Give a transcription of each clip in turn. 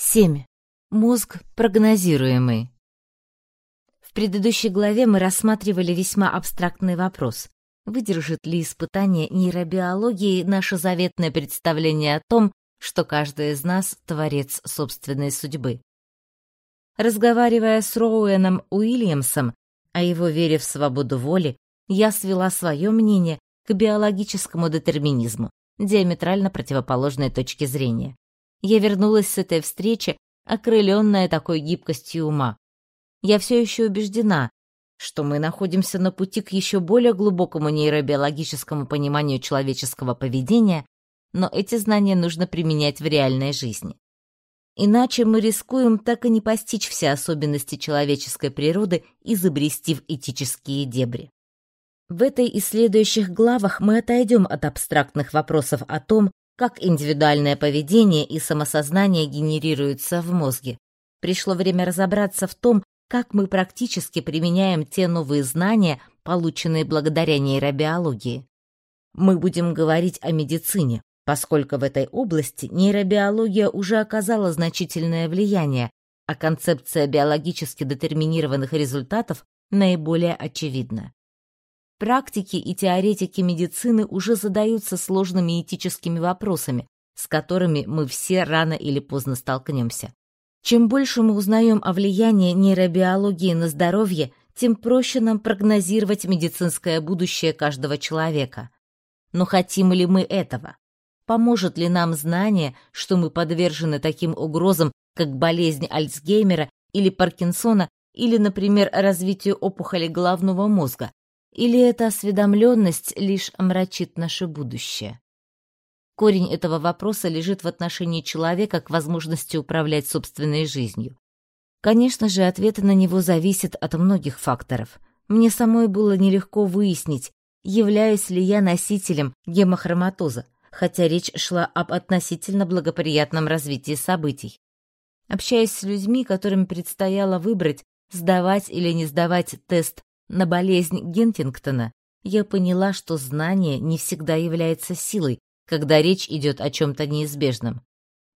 7. Мозг прогнозируемый. В предыдущей главе мы рассматривали весьма абстрактный вопрос. Выдержит ли испытание нейробиологии наше заветное представление о том, что каждый из нас — творец собственной судьбы? Разговаривая с Роуэном Уильямсом о его вере в свободу воли, я свела свое мнение к биологическому детерминизму, диаметрально противоположной точке зрения я вернулась с этой встречи, окрыленная такой гибкостью ума. Я все еще убеждена, что мы находимся на пути к еще более глубокому нейробиологическому пониманию человеческого поведения, но эти знания нужно применять в реальной жизни. Иначе мы рискуем так и не постичь все особенности человеческой природы и забрести в этические дебри. В этой и следующих главах мы отойдем от абстрактных вопросов о том, как индивидуальное поведение и самосознание генерируются в мозге. Пришло время разобраться в том, как мы практически применяем те новые знания, полученные благодаря нейробиологии. Мы будем говорить о медицине, поскольку в этой области нейробиология уже оказала значительное влияние, а концепция биологически детерминированных результатов наиболее очевидна. Практики и теоретики медицины уже задаются сложными этическими вопросами, с которыми мы все рано или поздно столкнемся. Чем больше мы узнаем о влиянии нейробиологии на здоровье, тем проще нам прогнозировать медицинское будущее каждого человека. Но хотим ли мы этого? Поможет ли нам знание, что мы подвержены таким угрозам, как болезнь Альцгеймера или Паркинсона, или, например, развитию опухоли головного мозга, или эта осведомленность лишь омрачит наше будущее? Корень этого вопроса лежит в отношении человека к возможности управлять собственной жизнью. Конечно же, ответы на него зависят от многих факторов. Мне самой было нелегко выяснить, являюсь ли я носителем гемохроматоза, хотя речь шла об относительно благоприятном развитии событий. Общаясь с людьми, которым предстояло выбрать, сдавать или не сдавать тест на болезнь Гентингтона, я поняла, что знание не всегда является силой, когда речь идет о чем-то неизбежном.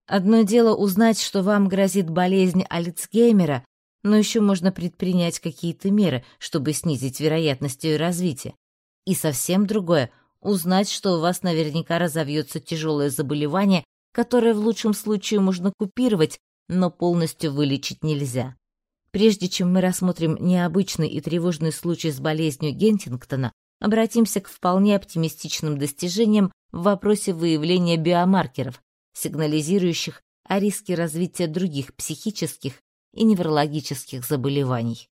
Одно дело узнать, что вам грозит болезнь Альцгеймера, но еще можно предпринять какие-то меры, чтобы снизить вероятность ее развития. И совсем другое — узнать, что у вас наверняка разовьется тяжелое заболевание, которое в лучшем случае можно купировать, но полностью вылечить нельзя. Прежде чем мы рассмотрим необычный и тревожный случай с болезнью Гентингтона, обратимся к вполне оптимистичным достижениям в вопросе выявления биомаркеров, сигнализирующих о риске развития других психических и неврологических заболеваний.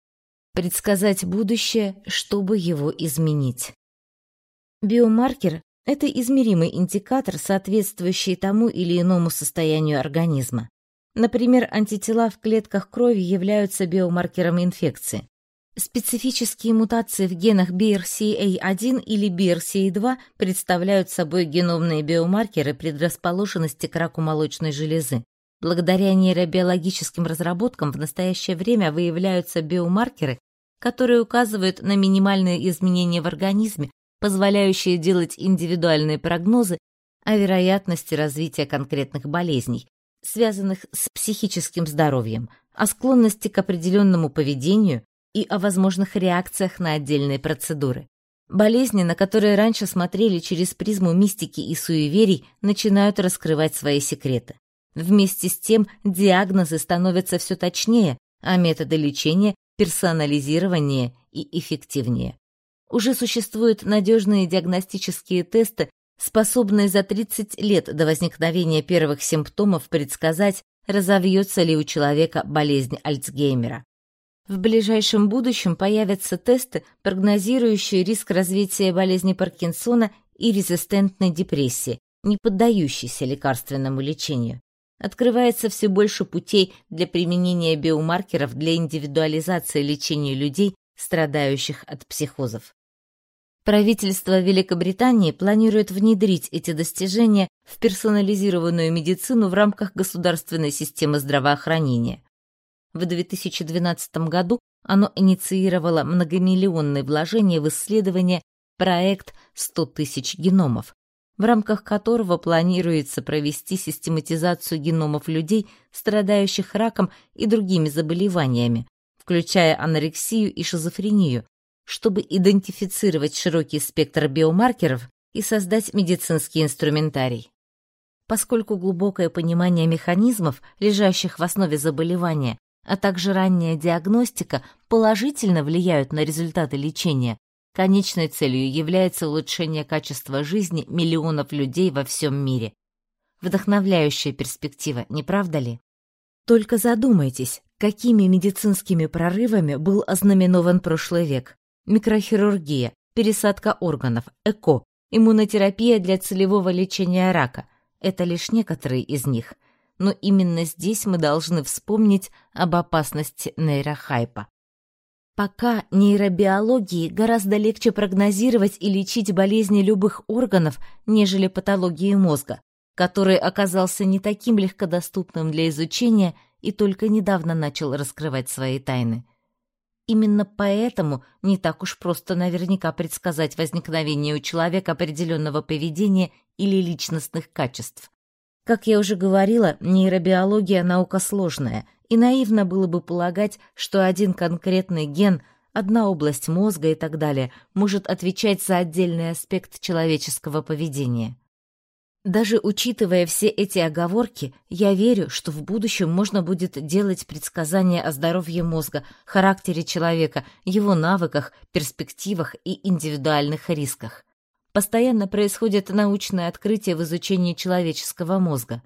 Предсказать будущее, чтобы его изменить. Биомаркер — это измеримый индикатор, соответствующий тому или иному состоянию организма. Например, антитела в клетках крови являются биомаркером инфекции. Специфические мутации в генах BRCA1 или BRCA2 представляют собой геномные биомаркеры предрасположенности к раку молочной железы. Благодаря нейробиологическим разработкам в настоящее время выявляются биомаркеры, которые указывают на минимальные изменения в организме, позволяющие делать индивидуальные прогнозы о вероятности развития конкретных болезней, связанных с психическим здоровьем, о склонности к определенному поведению и о возможных реакциях на отдельные процедуры. Болезни, на которые раньше смотрели через призму мистики и суеверий, начинают раскрывать свои секреты. Вместе с тем диагнозы становятся все точнее, а методы лечения персонализированнее и эффективнее. Уже существуют надежные диагностические тесты, способные за 30 лет до возникновения первых симптомов предсказать, разовьется ли у человека болезнь Альцгеймера. В ближайшем будущем появятся тесты, прогнозирующие риск развития болезни Паркинсона и резистентной депрессии, не поддающейся лекарственному лечению. Открывается все больше путей для применения биомаркеров для индивидуализации лечения людей, страдающих от психозов. Правительство Великобритании планирует внедрить эти достижения в персонализированную медицину в рамках государственной системы здравоохранения. В 2012 году оно инициировало многомиллионные вложения в исследование проект «100 тысяч геномов». в рамках которого планируется провести систематизацию геномов людей, страдающих раком и другими заболеваниями, включая анорексию и шизофрению, чтобы идентифицировать широкий спектр биомаркеров и создать медицинский инструментарий. Поскольку глубокое понимание механизмов, лежащих в основе заболевания, а также ранняя диагностика положительно влияют на результаты лечения, Конечной целью является улучшение качества жизни миллионов людей во всем мире. Вдохновляющая перспектива, не правда ли? Только задумайтесь, какими медицинскими прорывами был ознаменован прошлый век. Микрохирургия, пересадка органов, ЭКО, иммунотерапия для целевого лечения рака – это лишь некоторые из них. Но именно здесь мы должны вспомнить об опасности нейрохайпа. Пока нейробиологии гораздо легче прогнозировать и лечить болезни любых органов, нежели патологии мозга, который оказался не таким легкодоступным для изучения и только недавно начал раскрывать свои тайны. Именно поэтому не так уж просто наверняка предсказать возникновение у человека определенного поведения или личностных качеств. Как я уже говорила, нейробиология – наука сложная – и наивно было бы полагать, что один конкретный ген, одна область мозга и так далее может отвечать за отдельный аспект человеческого поведения. Даже учитывая все эти оговорки, я верю, что в будущем можно будет делать предсказания о здоровье мозга, характере человека, его навыках, перспективах и индивидуальных рисках. Постоянно происходит научное открытие в изучении человеческого мозга.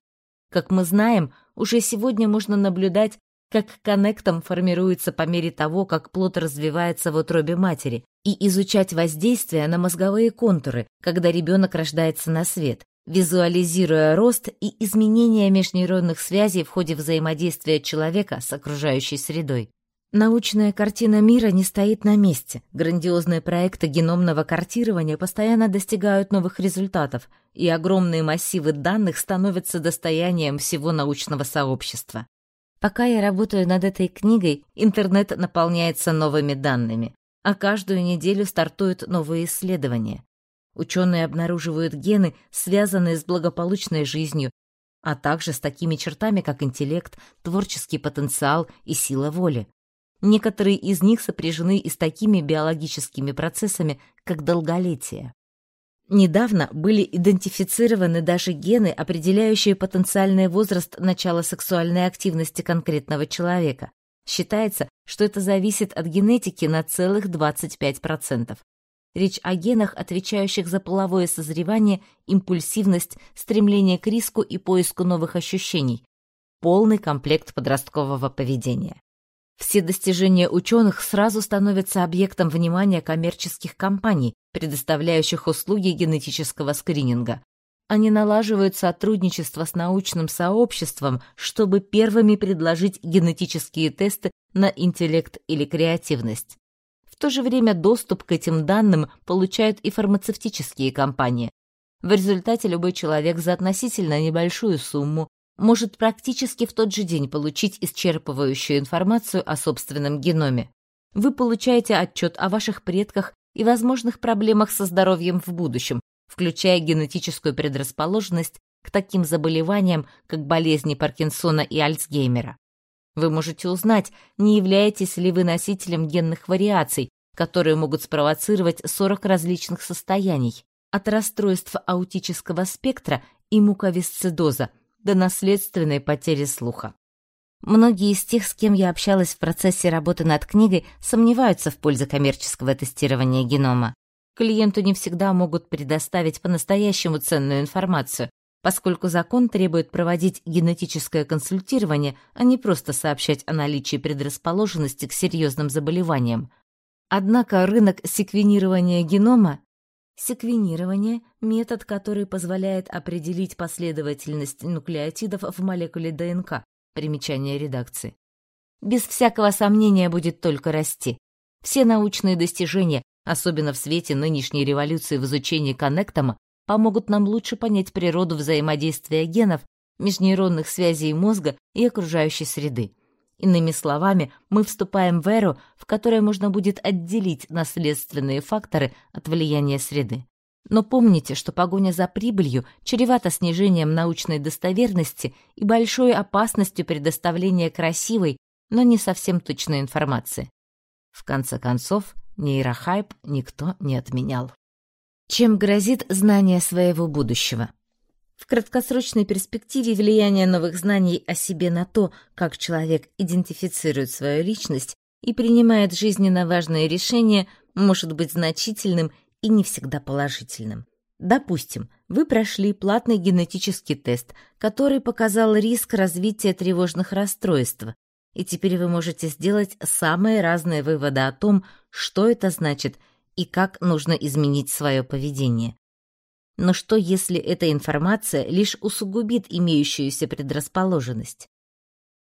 Как мы знаем, уже сегодня можно наблюдать, как коннектом формируется по мере того, как плод развивается в утробе матери, и изучать воздействие на мозговые контуры, когда ребенок рождается на свет, визуализируя рост и изменения межнейронных связей в ходе взаимодействия человека с окружающей средой. Научная картина мира не стоит на месте. Грандиозные проекты геномного картирования постоянно достигают новых результатов, и огромные массивы данных становятся достоянием всего научного сообщества. Пока я работаю над этой книгой, интернет наполняется новыми данными, а каждую неделю стартуют новые исследования. Ученые обнаруживают гены, связанные с благополучной жизнью, а также с такими чертами, как интеллект, творческий потенциал и сила воли. Некоторые из них сопряжены и с такими биологическими процессами, как долголетие. Недавно были идентифицированы даже гены, определяющие потенциальный возраст начала сексуальной активности конкретного человека. Считается, что это зависит от генетики на целых 25%. Речь о генах, отвечающих за половое созревание, импульсивность, стремление к риску и поиску новых ощущений. Полный комплект подросткового поведения. Все достижения ученых сразу становятся объектом внимания коммерческих компаний, предоставляющих услуги генетического скрининга. Они налаживают сотрудничество с научным сообществом, чтобы первыми предложить генетические тесты на интеллект или креативность. То же время доступ к этим данным получают и фармацевтические компании. В результате любой человек за относительно небольшую сумму может практически в тот же день получить исчерпывающую информацию о собственном геноме. Вы получаете отчет о ваших предках и возможных проблемах со здоровьем в будущем, включая генетическую предрасположенность к таким заболеваниям, как болезни Паркинсона и Альцгеймера. Вы можете узнать, не являетесь ли вы носителем генных вариаций, которые могут спровоцировать 40 различных состояний, от расстройств аутического спектра и муковисцидоза – до наследственной потери слуха. Многие из тех, с кем я общалась в процессе работы над книгой, сомневаются в пользе коммерческого тестирования генома. Клиенту не всегда могут предоставить по-настоящему ценную информацию, поскольку закон требует проводить генетическое консультирование, а не просто сообщать о наличии предрасположенности к серьезным заболеваниям. Однако рынок секвенирования генома Секвенирование – метод, который позволяет определить последовательность нуклеотидов в молекуле ДНК. Примечание редакции. Без всякого сомнения будет только расти. Все научные достижения, особенно в свете нынешней революции в изучении коннектома, помогут нам лучше понять природу взаимодействия генов, межнейронных связей мозга и окружающей среды. Иными словами, мы вступаем в эру, в которой можно будет отделить наследственные факторы от влияния среды. Но помните, что погоня за прибылью чревата снижением научной достоверности и большой опасностью предоставления красивой, но не совсем точной информации. В конце концов, нейрохайп никто не отменял. Чем грозит знание своего будущего? В краткосрочной перспективе влияние новых знаний о себе на то, как человек идентифицирует свою личность и принимает жизненно важные решения, может быть значительным и не всегда положительным. Допустим, вы прошли платный генетический тест, который показал риск развития тревожных расстройств, и теперь вы можете сделать самые разные выводы о том, что это значит и как нужно изменить свое поведение. Но что, если эта информация лишь усугубит имеющуюся предрасположенность?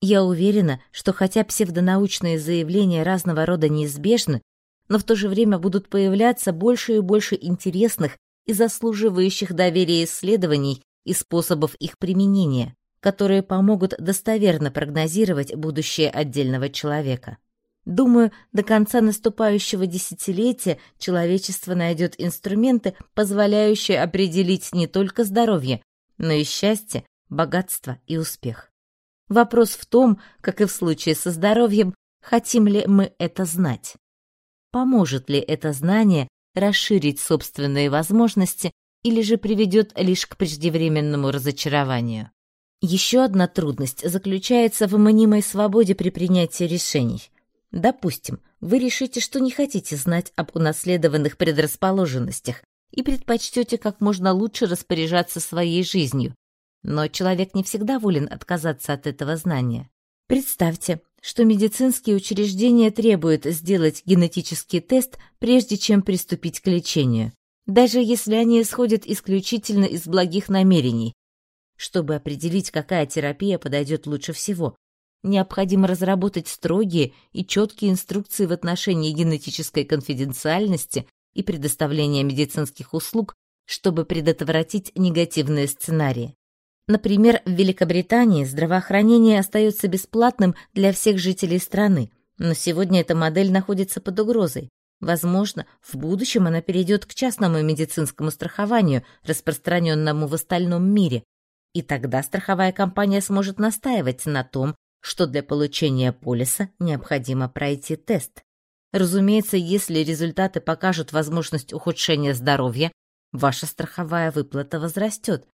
Я уверена, что хотя псевдонаучные заявления разного рода неизбежны, но в то же время будут появляться больше и больше интересных и заслуживающих доверия исследований и способов их применения, которые помогут достоверно прогнозировать будущее отдельного человека. Думаю, до конца наступающего десятилетия человечество найдет инструменты, позволяющие определить не только здоровье, но и счастье, богатство и успех. Вопрос в том, как и в случае со здоровьем, хотим ли мы это знать. Поможет ли это знание расширить собственные возможности или же приведет лишь к преждевременному разочарованию. Еще одна трудность заключается в мнимой свободе при принятии решений. Допустим, вы решите, что не хотите знать об унаследованных предрасположенностях и предпочтете как можно лучше распоряжаться своей жизнью. Но человек не всегда волен отказаться от этого знания. Представьте, что медицинские учреждения требуют сделать генетический тест, прежде чем приступить к лечению, даже если они исходят исключительно из благих намерений. Чтобы определить, какая терапия подойдет лучше всего, Необходимо разработать строгие и четкие инструкции в отношении генетической конфиденциальности и предоставления медицинских услуг, чтобы предотвратить негативные сценарии. Например, в Великобритании здравоохранение остается бесплатным для всех жителей страны, но сегодня эта модель находится под угрозой. Возможно, в будущем она перейдет к частному медицинскому страхованию, распространенному в остальном мире, и тогда страховая компания сможет настаивать на том, что для получения полиса необходимо пройти тест. Разумеется, если результаты покажут возможность ухудшения здоровья, ваша страховая выплата возрастет,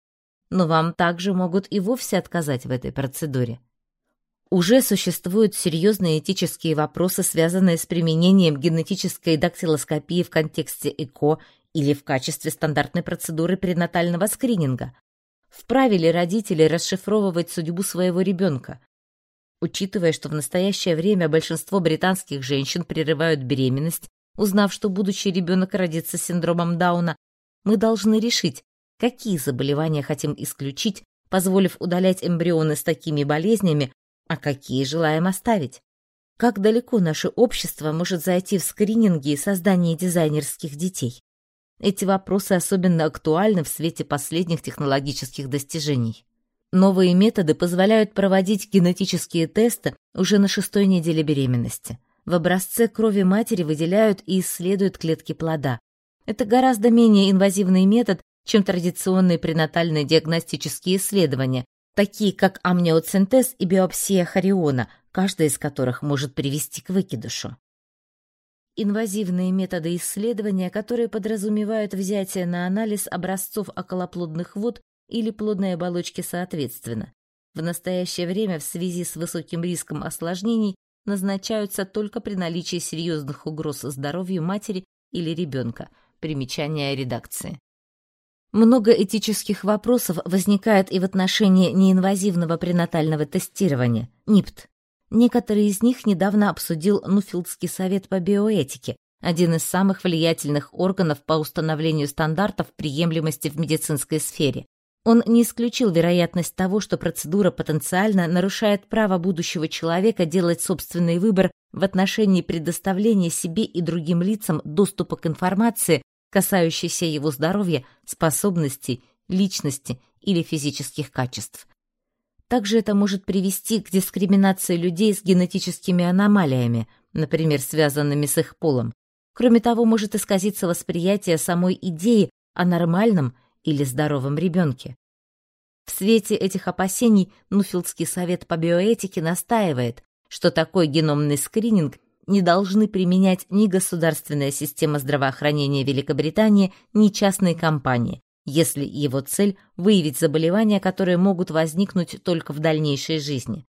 но вам также могут и вовсе отказать в этой процедуре. Уже существуют серьезные этические вопросы, связанные с применением генетической дактилоскопии в контексте ЭКО или в качестве стандартной процедуры пренатального скрининга. Вправе ли родители расшифровывать судьбу своего ребенка? Учитывая, что в настоящее время большинство британских женщин прерывают беременность, узнав, что будущий ребенок родится с синдромом Дауна, мы должны решить, какие заболевания хотим исключить, позволив удалять эмбрионы с такими болезнями, а какие желаем оставить. Как далеко наше общество может зайти в скрининги и создание дизайнерских детей? Эти вопросы особенно актуальны в свете последних технологических достижений. Новые методы позволяют проводить генетические тесты уже на шестой неделе беременности. В образце крови матери выделяют и исследуют клетки плода. Это гораздо менее инвазивный метод, чем традиционные пренатальные диагностические исследования, такие как амниоцентез и биопсия хориона, каждая из которых может привести к выкидышу. Инвазивные методы исследования, которые подразумевают взятие на анализ образцов околоплодных вод или плодной оболочки соответственно. В настоящее время в связи с высоким риском осложнений назначаются только при наличии серьезных угроз здоровью матери или ребенка. Примечание редакции. Много этических вопросов возникает и в отношении неинвазивного пренатального тестирования, НИПТ. Некоторые из них недавно обсудил Нуфилдский совет по биоэтике, один из самых влиятельных органов по установлению стандартов приемлемости в медицинской сфере. Он не исключил вероятность того, что процедура потенциально нарушает право будущего человека делать собственный выбор в отношении предоставления себе и другим лицам доступа к информации, касающейся его здоровья, способностей, личности или физических качеств. Также это может привести к дискриминации людей с генетическими аномалиями, например, связанными с их полом. Кроме того, может исказиться восприятие самой идеи о нормальном или здоровом ребенке. В свете этих опасений Нуфилдский совет по биоэтике настаивает, что такой геномный скрининг не должны применять ни государственная система здравоохранения Великобритании, ни частные компании, если его цель – выявить заболевания, которые могут возникнуть только в дальнейшей жизни.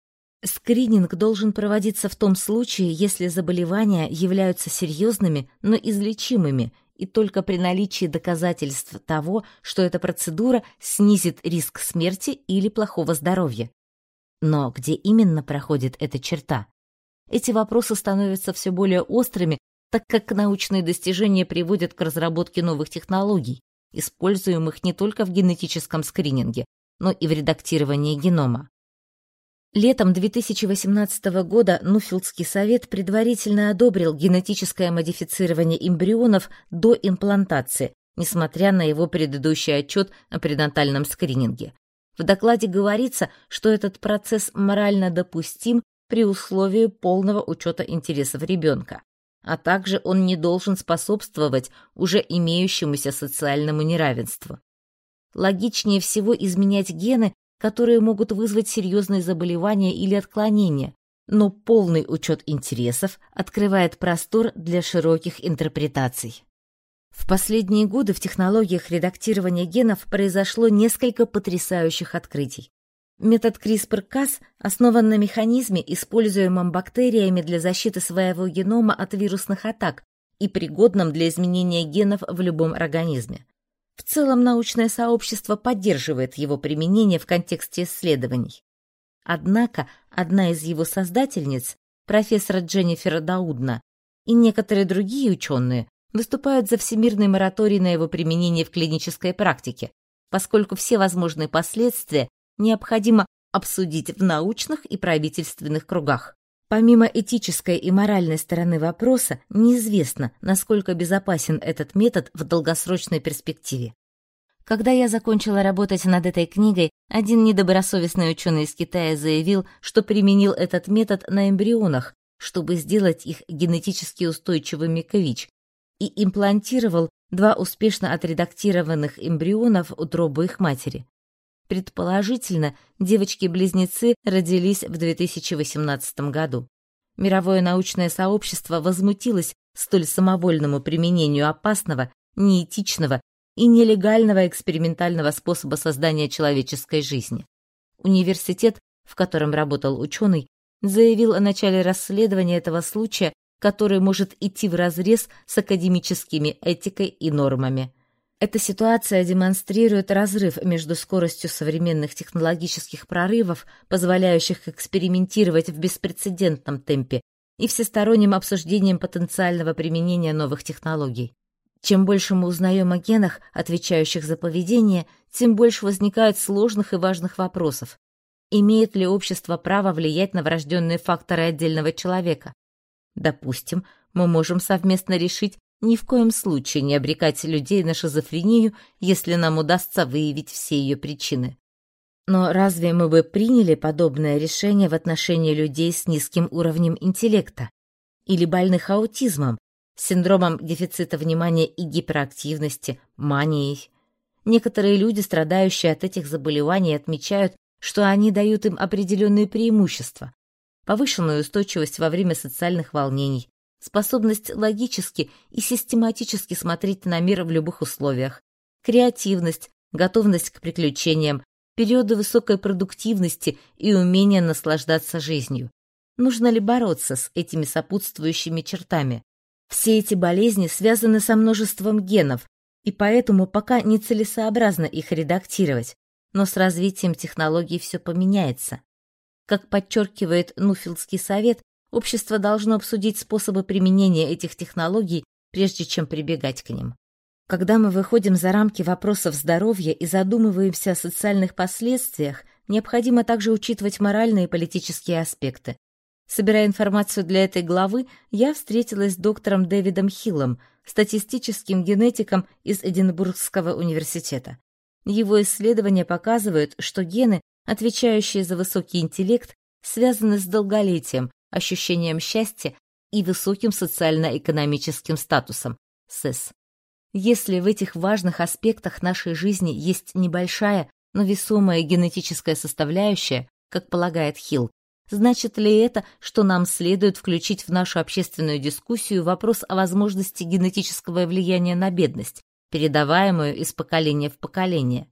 Скрининг должен проводиться в том случае, если заболевания являются серьезными, но излечимыми и только при наличии доказательств того, что эта процедура снизит риск смерти или плохого здоровья. Но где именно проходит эта черта? Эти вопросы становятся все более острыми, так как научные достижения приводят к разработке новых технологий, используемых не только в генетическом скрининге, но и в редактировании генома. Летом 2018 года Нуфилдский совет предварительно одобрил генетическое модифицирование эмбрионов до имплантации, несмотря на его предыдущий отчет о пренатальном скрининге. В докладе говорится, что этот процесс морально допустим при условии полного учета интересов ребенка, а также он не должен способствовать уже имеющемуся социальному неравенству. Логичнее всего изменять гены, которые могут вызвать серьезные заболевания или отклонения, но полный учет интересов открывает простор для широких интерпретаций. В последние годы в технологиях редактирования генов произошло несколько потрясающих открытий. Метод CRISPR-Cas основан на механизме, используемом бактериями для защиты своего генома от вирусных атак и пригодном для изменения генов в любом организме. В целом научное сообщество поддерживает его применение в контексте исследований. Однако одна из его создательниц, профессор Дженнифер Даудна, и некоторые другие ученые выступают за всемирный мораторий на его применение в клинической практике, поскольку все возможные последствия необходимо обсудить в научных и правительственных кругах. Помимо этической и моральной стороны вопроса, неизвестно, насколько безопасен этот метод в долгосрочной перспективе. Когда я закончила работать над этой книгой, один недобросовестный ученый из Китая заявил, что применил этот метод на эмбрионах, чтобы сделать их генетически устойчивыми к ВИЧ, и имплантировал два успешно отредактированных эмбрионов в утробу их матери. Предположительно, девочки-близнецы родились в 2018 году. Мировое научное сообщество возмутилось столь самовольному применению опасного, неэтичного и нелегального экспериментального способа создания человеческой жизни. Университет, в котором работал ученый, заявил о начале расследования этого случая, который может идти вразрез с академическими этикой и нормами. Эта ситуация демонстрирует разрыв между скоростью современных технологических прорывов, позволяющих экспериментировать в беспрецедентном темпе, и всесторонним обсуждением потенциального применения новых технологий. Чем больше мы узнаем о генах, отвечающих за поведение, тем больше возникает сложных и важных вопросов. Имеет ли общество право влиять на врожденные факторы отдельного человека? Допустим, мы можем совместно решить, ни в коем случае не обрекать людей на шизофрению, если нам удастся выявить все ее причины. Но разве мы бы приняли подобное решение в отношении людей с низким уровнем интеллекта? Или больных аутизмом, синдромом дефицита внимания и гиперактивности, манией? Некоторые люди, страдающие от этих заболеваний, отмечают, что они дают им определенные преимущества, повышенную устойчивость во время социальных волнений, способность логически и систематически смотреть на мир в любых условиях, креативность, готовность к приключениям, периоды высокой продуктивности и умение наслаждаться жизнью. Нужно ли бороться с этими сопутствующими чертами? Все эти болезни связаны со множеством генов, и поэтому пока нецелесообразно их редактировать, но с развитием технологий все поменяется. Как подчеркивает Нуфилдский совет, Общество должно обсудить способы применения этих технологий, прежде чем прибегать к ним. Когда мы выходим за рамки вопросов здоровья и задумываемся о социальных последствиях, необходимо также учитывать моральные и политические аспекты. Собирая информацию для этой главы, я встретилась с доктором Дэвидом Хиллом, статистическим генетиком из Эдинбургского университета. Его исследования показывают, что гены, отвечающие за высокий интеллект, связаны с долголетием, ощущением счастья и высоким социально-экономическим статусом СЭС. Если в этих важных аспектах нашей жизни есть небольшая, но весомая генетическая составляющая, как полагает Хилл, значит ли это, что нам следует включить в нашу общественную дискуссию вопрос о возможности генетического влияния на бедность, передаваемую из поколения в поколение?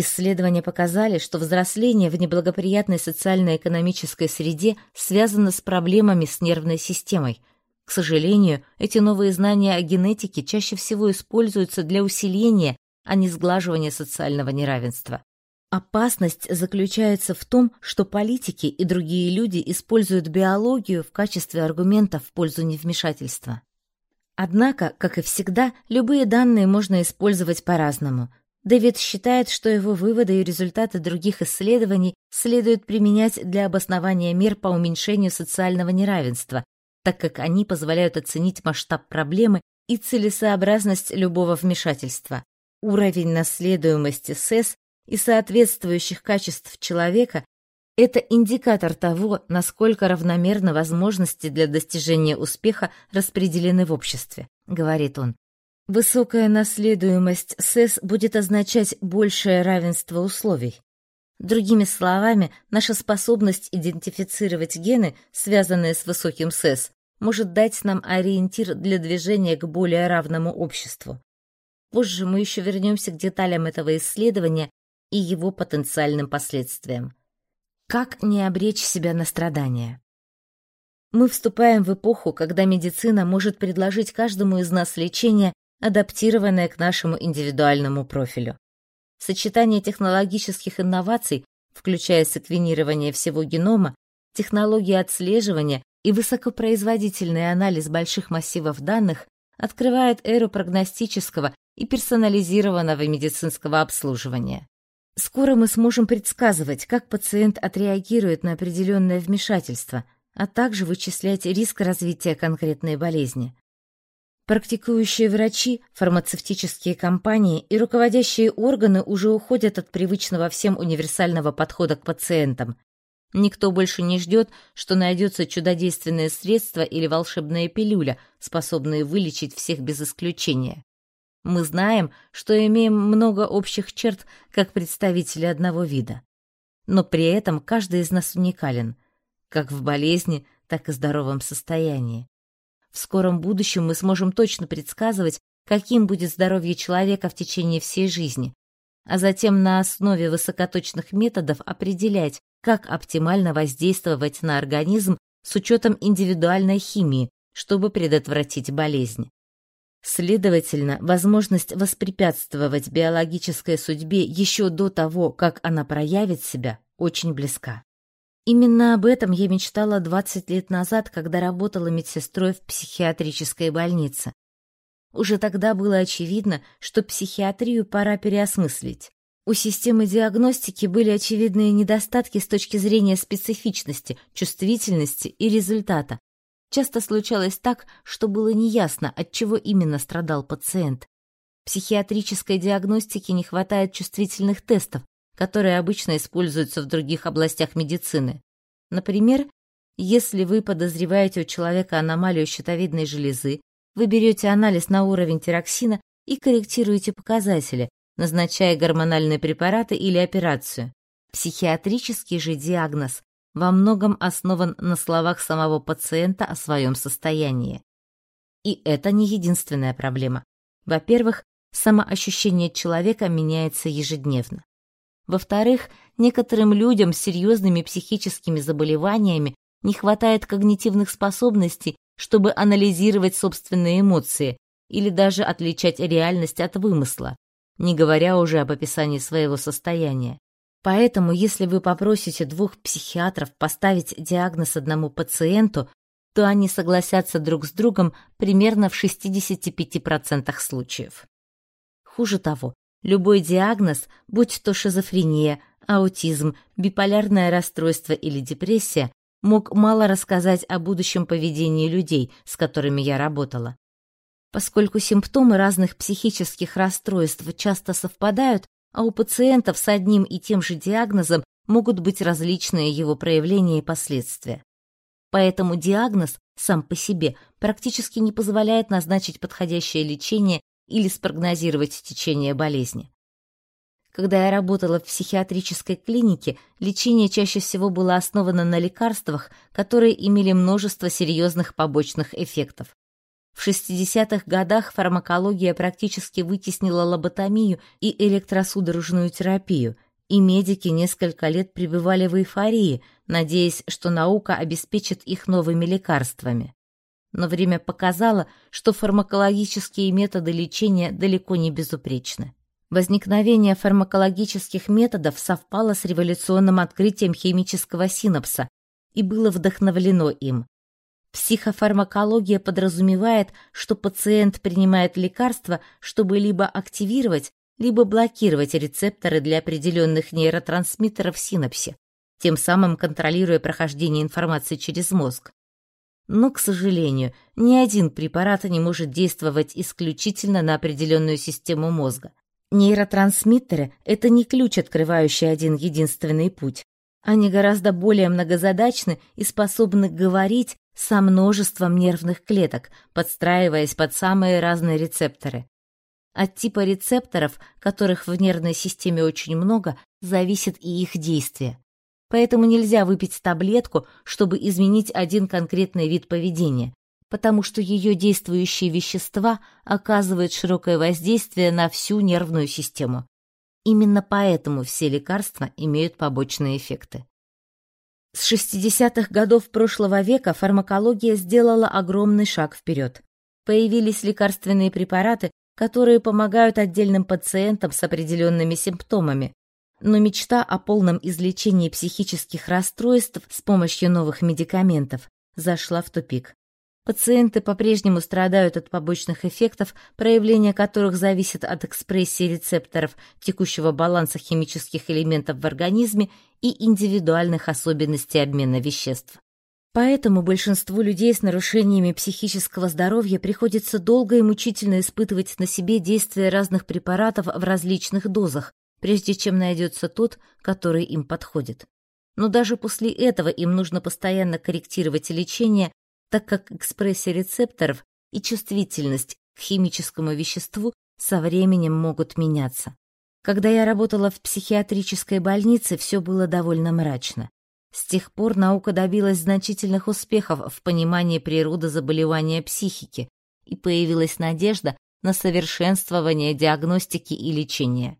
Исследования показали, что взросление в неблагоприятной социально-экономической среде связано с проблемами с нервной системой. К сожалению, эти новые знания о генетике чаще всего используются для усиления, а не сглаживания социального неравенства. Опасность заключается в том, что политики и другие люди используют биологию в качестве аргумента в пользу невмешательства. Однако, как и всегда, любые данные можно использовать по-разному – Дэвид считает, что его выводы и результаты других исследований следует применять для обоснования мер по уменьшению социального неравенства, так как они позволяют оценить масштаб проблемы и целесообразность любого вмешательства. Уровень наследуемости СЭС и соответствующих качеств человека – это индикатор того, насколько равномерно возможности для достижения успеха распределены в обществе, говорит он. Высокая наследуемость СЭС будет означать большее равенство условий. Другими словами, наша способность идентифицировать гены, связанные с высоким СЭС, может дать нам ориентир для движения к более равному обществу. Позже мы еще вернемся к деталям этого исследования и его потенциальным последствиям. Как не обречь себя на страдания? Мы вступаем в эпоху, когда медицина может предложить каждому из нас лечение, адаптированное к нашему индивидуальному профилю. Сочетание технологических инноваций, включая секвенирование всего генома, технологии отслеживания и высокопроизводительный анализ больших массивов данных открывает эру прогностического и персонализированного медицинского обслуживания. Скоро мы сможем предсказывать, как пациент отреагирует на определенное вмешательство, а также вычислять риск развития конкретной болезни. Практикующие врачи, фармацевтические компании и руководящие органы уже уходят от привычного всем универсального подхода к пациентам. Никто больше не ждет, что найдется чудодейственное средство или волшебная пилюля, способные вылечить всех без исключения. Мы знаем, что имеем много общих черт как представители одного вида. Но при этом каждый из нас уникален, как в болезни, так и в здоровом состоянии. В скором будущем мы сможем точно предсказывать, каким будет здоровье человека в течение всей жизни, а затем на основе высокоточных методов определять, как оптимально воздействовать на организм с учетом индивидуальной химии, чтобы предотвратить болезнь. Следовательно, возможность воспрепятствовать биологической судьбе еще до того, как она проявит себя, очень близка. Именно об этом я мечтала 20 лет назад, когда работала медсестрой в психиатрической больнице. Уже тогда было очевидно, что психиатрию пора переосмыслить. У системы диагностики были очевидные недостатки с точки зрения специфичности, чувствительности и результата. Часто случалось так, что было неясно, от чего именно страдал пациент. В психиатрической диагностике не хватает чувствительных тестов, которые обычно используются в других областях медицины. Например, если вы подозреваете у человека аномалию щитовидной железы, вы берете анализ на уровень тироксина и корректируете показатели, назначая гормональные препараты или операцию. Психиатрический же диагноз во многом основан на словах самого пациента о своем состоянии. И это не единственная проблема. Во-первых, самоощущение человека меняется ежедневно. Во-вторых, некоторым людям с серьезными психическими заболеваниями не хватает когнитивных способностей, чтобы анализировать собственные эмоции или даже отличать реальность от вымысла, не говоря уже об описании своего состояния. Поэтому, если вы попросите двух психиатров поставить диагноз одному пациенту, то они согласятся друг с другом примерно в 65% случаев. Хуже того, Любой диагноз, будь то шизофрения, аутизм, биполярное расстройство или депрессия, мог мало рассказать о будущем поведении людей, с которыми я работала. Поскольку симптомы разных психических расстройств часто совпадают, а у пациентов с одним и тем же диагнозом могут быть различные его проявления и последствия. Поэтому диагноз сам по себе практически не позволяет назначить подходящее лечение или спрогнозировать течение болезни. Когда я работала в психиатрической клинике, лечение чаще всего было основано на лекарствах, которые имели множество серьезных побочных эффектов. В 60-х годах фармакология практически вытеснила лоботомию и электросудорожную терапию, и медики несколько лет пребывали в эйфории, надеясь, что наука обеспечит их новыми лекарствами. Но время показало, что фармакологические методы лечения далеко не безупречны. Возникновение фармакологических методов совпало с революционным открытием химического синапса и было вдохновлено им. Психофармакология подразумевает, что пациент принимает лекарства, чтобы либо активировать, либо блокировать рецепторы для определенных нейротрансмиттеров в синапсе, тем самым контролируя прохождение информации через мозг. Но, к сожалению, ни один препарат не может действовать исключительно на определенную систему мозга. Нейротрансмиттеры — это не ключ, открывающий один единственный путь. Они гораздо более многозадачны и способны говорить со множеством нервных клеток, подстраиваясь под самые разные рецепторы. От типа рецепторов, которых в нервной системе очень много, зависит и их действие. Поэтому нельзя выпить таблетку, чтобы изменить один конкретный вид поведения потому что ее действующие вещества оказывают широкое воздействие на всю нервную систему. Именно поэтому все лекарства имеют побочные эффекты. С 60-х годов прошлого века фармакология сделала огромный шаг вперед. Появились лекарственные препараты, которые помогают отдельным пациентам с определенными симптомами. Но мечта о полном излечении психических расстройств с помощью новых медикаментов зашла в тупик. Пациенты по-прежнему страдают от побочных эффектов, проявление которых зависит от экспрессии рецепторов, текущего баланса химических элементов в организме и индивидуальных особенностей обмена веществ. Поэтому большинству людей с нарушениями психического здоровья приходится долго и мучительно испытывать на себе действие разных препаратов в различных дозах, прежде чем найдется тот, который им подходит. Но даже после этого им нужно постоянно корректировать лечение, так как экспрессия рецепторов и чувствительность к химическому веществу со временем могут меняться. Когда я работала в психиатрической больнице, все было довольно мрачно. С тех пор наука добилась значительных успехов в понимании природы заболевания психики, и появилась надежда на совершенствование диагностики и лечения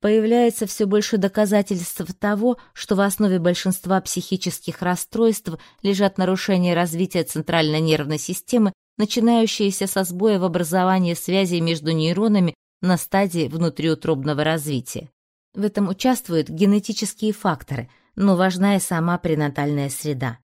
появляется все больше доказательств того, что в основе большинства психических расстройств лежат нарушения развития центральной нервной системы, начинающиеся со сбоя в образовании связей между нейронами на стадии внутриутробного развития. В этом участвуют генетические факторы, но важна и сама пренатальная среда.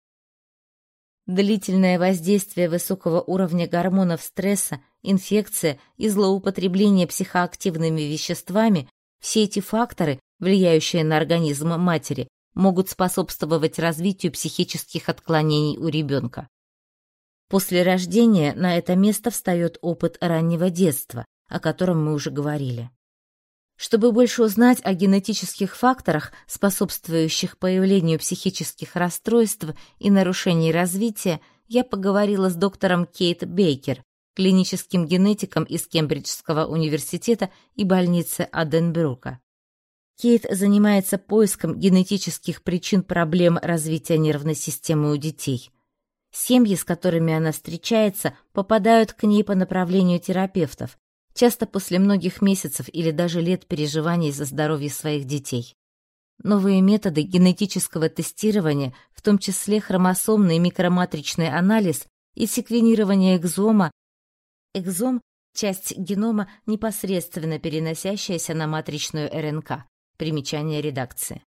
Длительное воздействие высокого уровня гормонов стресса, инфекция и злоупотребление психоактивными веществами все эти факторы, влияющие на организм матери, могут способствовать развитию психических отклонений у ребенка. После рождения на это место встает опыт раннего детства, о котором мы уже говорили. Чтобы больше узнать о генетических факторах, способствующих появлению психических расстройств и нарушений развития, я поговорила с доктором Кейт Бейкер, клиническим генетиком из Кембриджского университета и больницы Аденбрука. Кейт занимается поиском генетических причин проблем развития нервной системы у детей. Семьи, с которыми она встречается, попадают к ней по направлению терапевтов, часто после многих месяцев или даже лет переживаний за здоровье своих детей. Новые методы генетического тестирования, в том числе хромосомный и микроматричный анализ и секвенирование экзома, Экзом — часть генома, непосредственно переносящаяся на матричную РНК. Примечание редакции.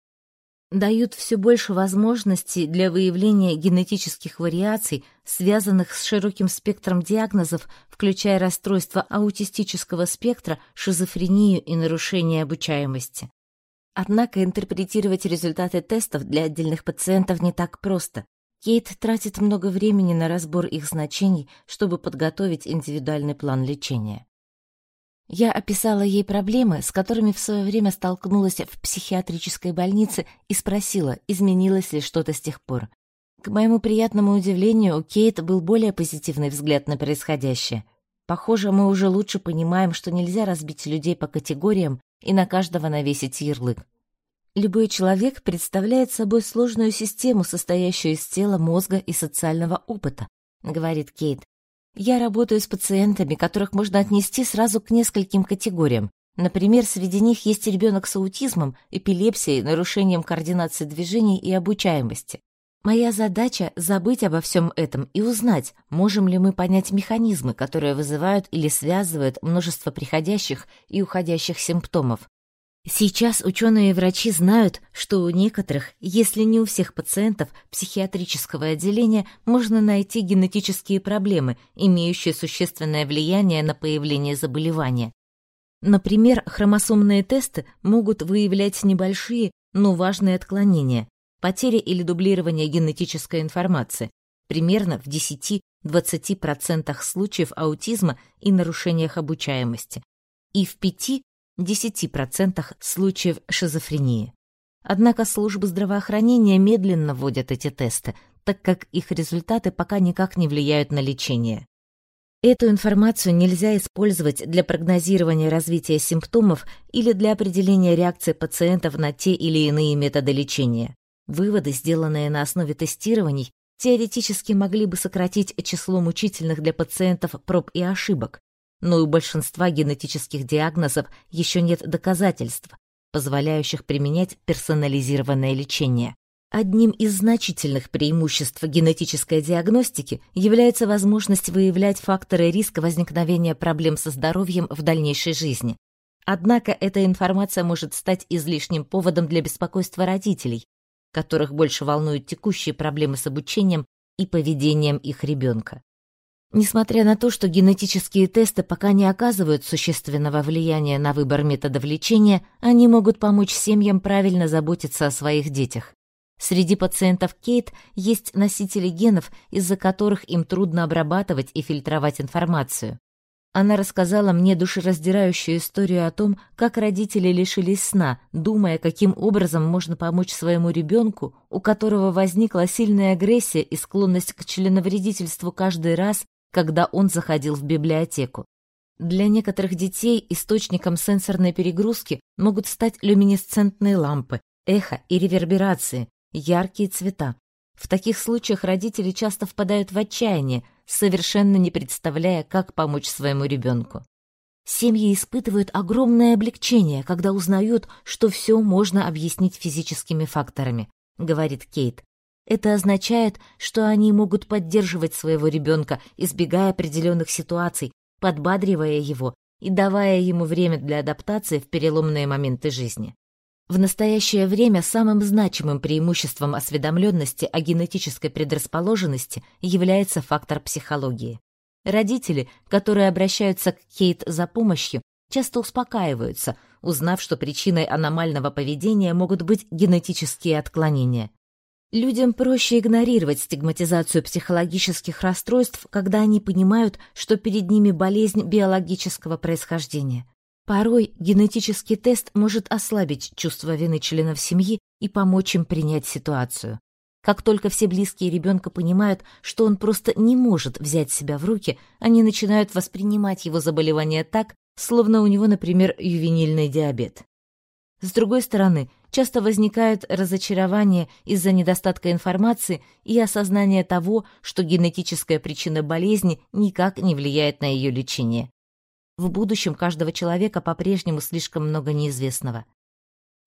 Дают все больше возможностей для выявления генетических вариаций, связанных с широким спектром диагнозов, включая расстройства аутистического спектра, шизофрению и нарушение обучаемости. Однако интерпретировать результаты тестов для отдельных пациентов не так просто. Кейт тратит много времени на разбор их значений, чтобы подготовить индивидуальный план лечения. Я описала ей проблемы, с которыми в свое время столкнулась в психиатрической больнице и спросила, изменилось ли что-то с тех пор. К моему приятному удивлению, у Кейт был более позитивный взгляд на происходящее. Похоже, мы уже лучше понимаем, что нельзя разбить людей по категориям и на каждого навесить ярлык. Любой человек представляет собой сложную систему, состоящую из тела, мозга и социального опыта, говорит Кейт. Я работаю с пациентами, которых можно отнести сразу к нескольким категориям. Например, среди них есть ребенок с аутизмом, эпилепсией, нарушением координации движений и обучаемости. Моя задача — забыть обо всем этом и узнать, можем ли мы понять механизмы, которые вызывают или связывают множество приходящих и уходящих симптомов. Сейчас ученые и врачи знают, что у некоторых, если не у всех пациентов психиатрического отделения, можно найти генетические проблемы, имеющие существенное влияние на появление заболевания. Например, хромосомные тесты могут выявлять небольшие, но важные отклонения, потери или дублирование генетической информации, примерно в 10-20% случаев аутизма и нарушениях обучаемости, и в 5-10% случаев шизофрении. Однако службы здравоохранения медленно вводят эти тесты, так как их результаты пока никак не влияют на лечение. Эту информацию нельзя использовать для прогнозирования развития симптомов или для определения реакции пациентов на те или иные методы лечения. Выводы, сделанные на основе тестирований, теоретически могли бы сократить число мучительных для пациентов проб и ошибок, но у большинства генетических диагнозов еще нет доказательств, позволяющих применять персонализированное лечение. Одним из значительных преимуществ генетической диагностики является возможность выявлять факторы риска возникновения проблем со здоровьем в дальнейшей жизни. Однако эта информация может стать излишним поводом для беспокойства родителей, которых больше волнуют текущие проблемы с обучением и поведением их ребенка. Несмотря на то, что генетические тесты пока не оказывают существенного влияния на выбор методов лечения, они могут помочь семьям правильно заботиться о своих детях. Среди пациентов Кейт есть носители генов, из-за которых им трудно обрабатывать и фильтровать информацию. Она рассказала мне душераздирающую историю о том, как родители лишились сна, думая, каким образом можно помочь своему ребенку, у которого возникла сильная агрессия и склонность к членовредительству каждый раз, когда он заходил в библиотеку. Для некоторых детей источником сенсорной перегрузки могут стать люминесцентные лампы, эхо и реверберации, яркие цвета. В таких случаях родители часто впадают в отчаяние, совершенно не представляя, как помочь своему ребенку. Семьи испытывают огромное облегчение, когда узнают, что все можно объяснить физическими факторами, говорит Кейт. Это означает, что они могут поддерживать своего ребенка, избегая определенных ситуаций, подбадривая его и давая ему время для адаптации в переломные моменты жизни. В настоящее время самым значимым преимуществом осведомленности о генетической предрасположенности является фактор психологии. Родители, которые обращаются к Кейт за помощью, часто успокаиваются, узнав, что причиной аномального поведения могут быть генетические отклонения. Людям проще игнорировать стигматизацию психологических расстройств, когда они понимают, что перед ними болезнь биологического происхождения. Порой генетический тест может ослабить чувство вины членов семьи и помочь им принять ситуацию. Как только все близкие ребенка понимают, что он просто не может взять себя в руки, они начинают воспринимать его заболевание так, словно у него, например, ювенильный диабет. С другой стороны, часто возникает разочарование из-за недостатка информации и осознания того, что генетическая причина болезни никак не влияет на ее лечение. В будущем каждого человека по-прежнему слишком много неизвестного.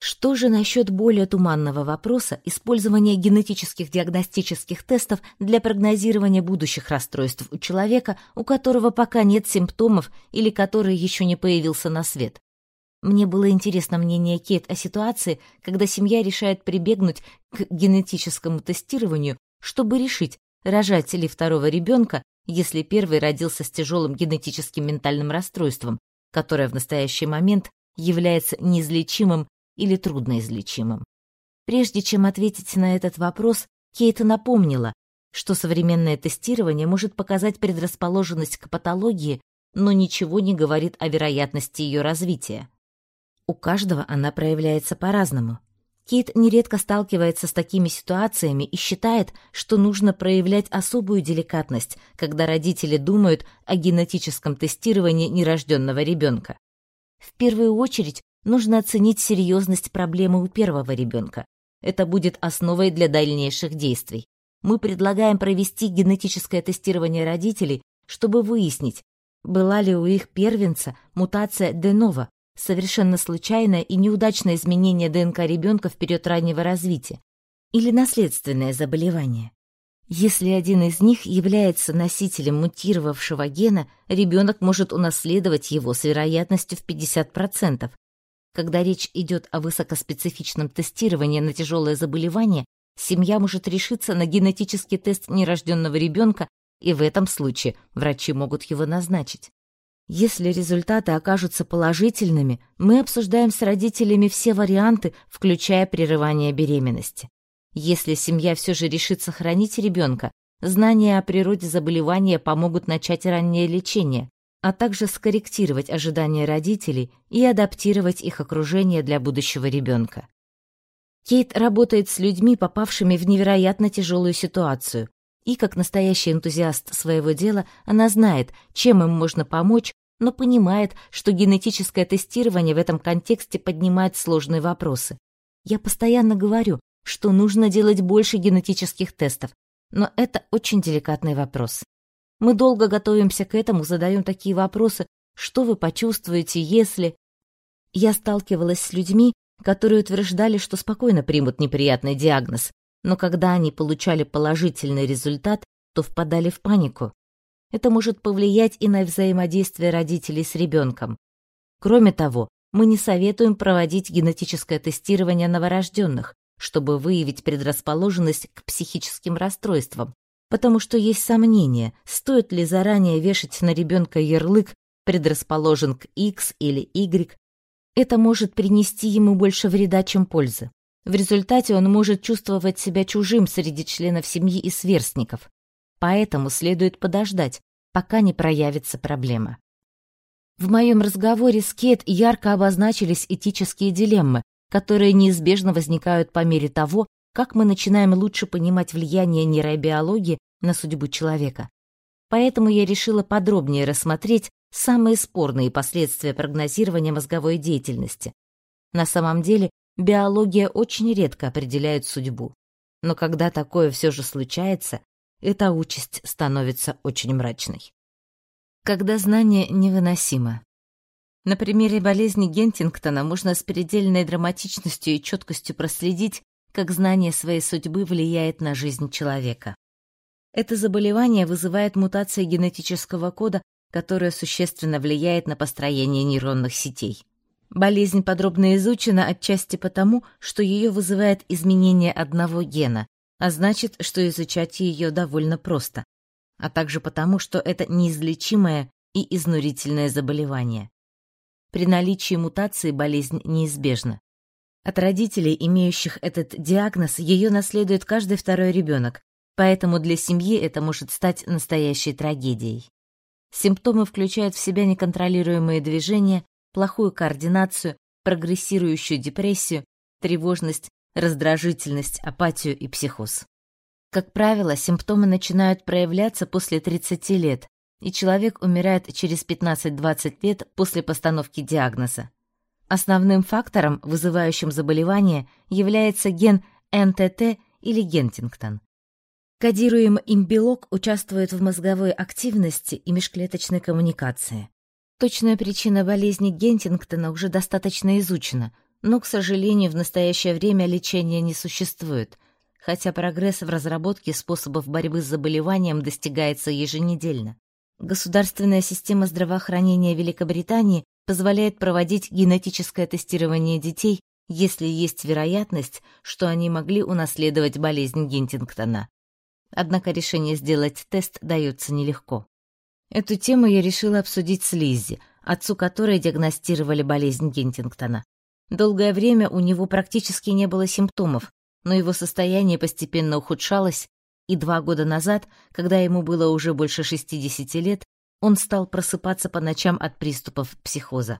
Что же насчет более туманного вопроса использования генетических диагностических тестов для прогнозирования будущих расстройств у человека, у которого пока нет симптомов или который еще не появился на свет? Мне было интересно мнение Кейт о ситуации, когда семья решает прибегнуть к генетическому тестированию, чтобы решить, рожать ли второго ребенка если первый родился с тяжелым генетическим ментальным расстройством, которое в настоящий момент является неизлечимым или трудноизлечимым. Прежде чем ответить на этот вопрос, Кейт напомнила, что современное тестирование может показать предрасположенность к патологии, но ничего не говорит о вероятности ее развития. У каждого она проявляется по-разному. Кейт нередко сталкивается с такими ситуациями и считает, что нужно проявлять особую деликатность, когда родители думают о генетическом тестировании нерожденного ребенка. В первую очередь нужно оценить серьезность проблемы у первого ребенка. Это будет основой для дальнейших действий. Мы предлагаем провести генетическое тестирование родителей, чтобы выяснить, была ли у их первенца мутация Денова, совершенно случайное и неудачное изменение ДНК ребенка в период раннего развития, или наследственное заболевание. Если один из них является носителем мутировавшего гена, ребенок может унаследовать его с вероятностью в 50%. Когда речь идет о высокоспецифичном тестировании на тяжелое заболевание, семья может решиться на генетический тест нерожденного ребенка, и в этом случае врачи могут его назначить. Если результаты окажутся положительными, мы обсуждаем с родителями все варианты, включая прерывание беременности. Если семья все же решит сохранить ребенка, знания о природе заболевания помогут начать раннее лечение, а также скорректировать ожидания родителей и адаптировать их окружение для будущего ребенка. Кейт работает с людьми, попавшими в невероятно тяжелую ситуацию, и как настоящий энтузиаст своего дела она знает, чем им можно помочь, но понимает, что генетическое тестирование в этом контексте поднимает сложные вопросы. Я постоянно говорю, что нужно делать больше генетических тестов, но это очень деликатный вопрос. Мы долго готовимся к этому, задаем такие вопросы, что вы почувствуете, если... Я сталкивалась с людьми, которые утверждали, что спокойно примут неприятный диагноз, но когда они получали положительный результат, то впадали в панику. Это может повлиять и на взаимодействие родителей с ребенком. Кроме того, мы не советуем проводить генетическое тестирование новорожденных, чтобы выявить предрасположенность к психическим расстройствам, потому что есть сомнения, стоит ли заранее вешать на ребенка ярлык предрасположен к X или Y. Это может принести ему больше вреда, чем пользы. В результате он может чувствовать себя чужим среди членов семьи и сверстников. Поэтому следует подождать, пока не проявится проблема. В моем разговоре с Кет ярко обозначились этические дилеммы, которые неизбежно возникают по мере того, как мы начинаем лучше понимать влияние нейробиологии на судьбу человека. Поэтому я решила подробнее рассмотреть самые спорные последствия прогнозирования мозговой деятельности. На самом деле, биология очень редко определяет судьбу. Но когда такое все же случается, эта участь становится очень мрачной. Когда знание невыносимо. На примере болезни Гентингтона можно с предельной драматичностью и четкостью проследить, как знание своей судьбы влияет на жизнь человека. Это заболевание вызывает мутации генетического кода, которая существенно влияет на построение нейронных сетей. Болезнь подробно изучена отчасти потому, что ее вызывает изменение одного гена, а значит, что изучать ее довольно просто, а также потому, что это неизлечимое и изнурительное заболевание. При наличии мутации болезнь неизбежна. От родителей, имеющих этот диагноз, ее наследует каждый второй ребенок, поэтому для семьи это может стать настоящей трагедией. Симптомы включают в себя неконтролируемые движения, плохую координацию, прогрессирующую депрессию, тревожность, раздражительность, апатию и психоз. Как правило, симптомы начинают проявляться после 30 лет, и человек умирает через 15-20 лет после постановки диагноза. Основным фактором, вызывающим заболевание, является ген НТТ или Гентингтон. Кодируемый им белок участвует в мозговой активности и межклеточной коммуникации. Точная причина болезни Гентингтона уже достаточно изучена, но, к сожалению, в настоящее время лечения не существует, хотя прогресс в разработке способов борьбы с заболеванием достигается еженедельно. Государственная система здравоохранения Великобритании позволяет проводить генетическое тестирование детей, если есть вероятность, что они могли унаследовать болезнь Гентингтона. Однако решение сделать тест дается нелегко. Эту тему я решила обсудить с Лиззи, отцу которой диагностировали болезнь Гентингтона. Долгое время у него практически не было симптомов, но его состояние постепенно ухудшалось, и два года назад, когда ему было уже больше 60 лет, он стал просыпаться по ночам от приступов психоза.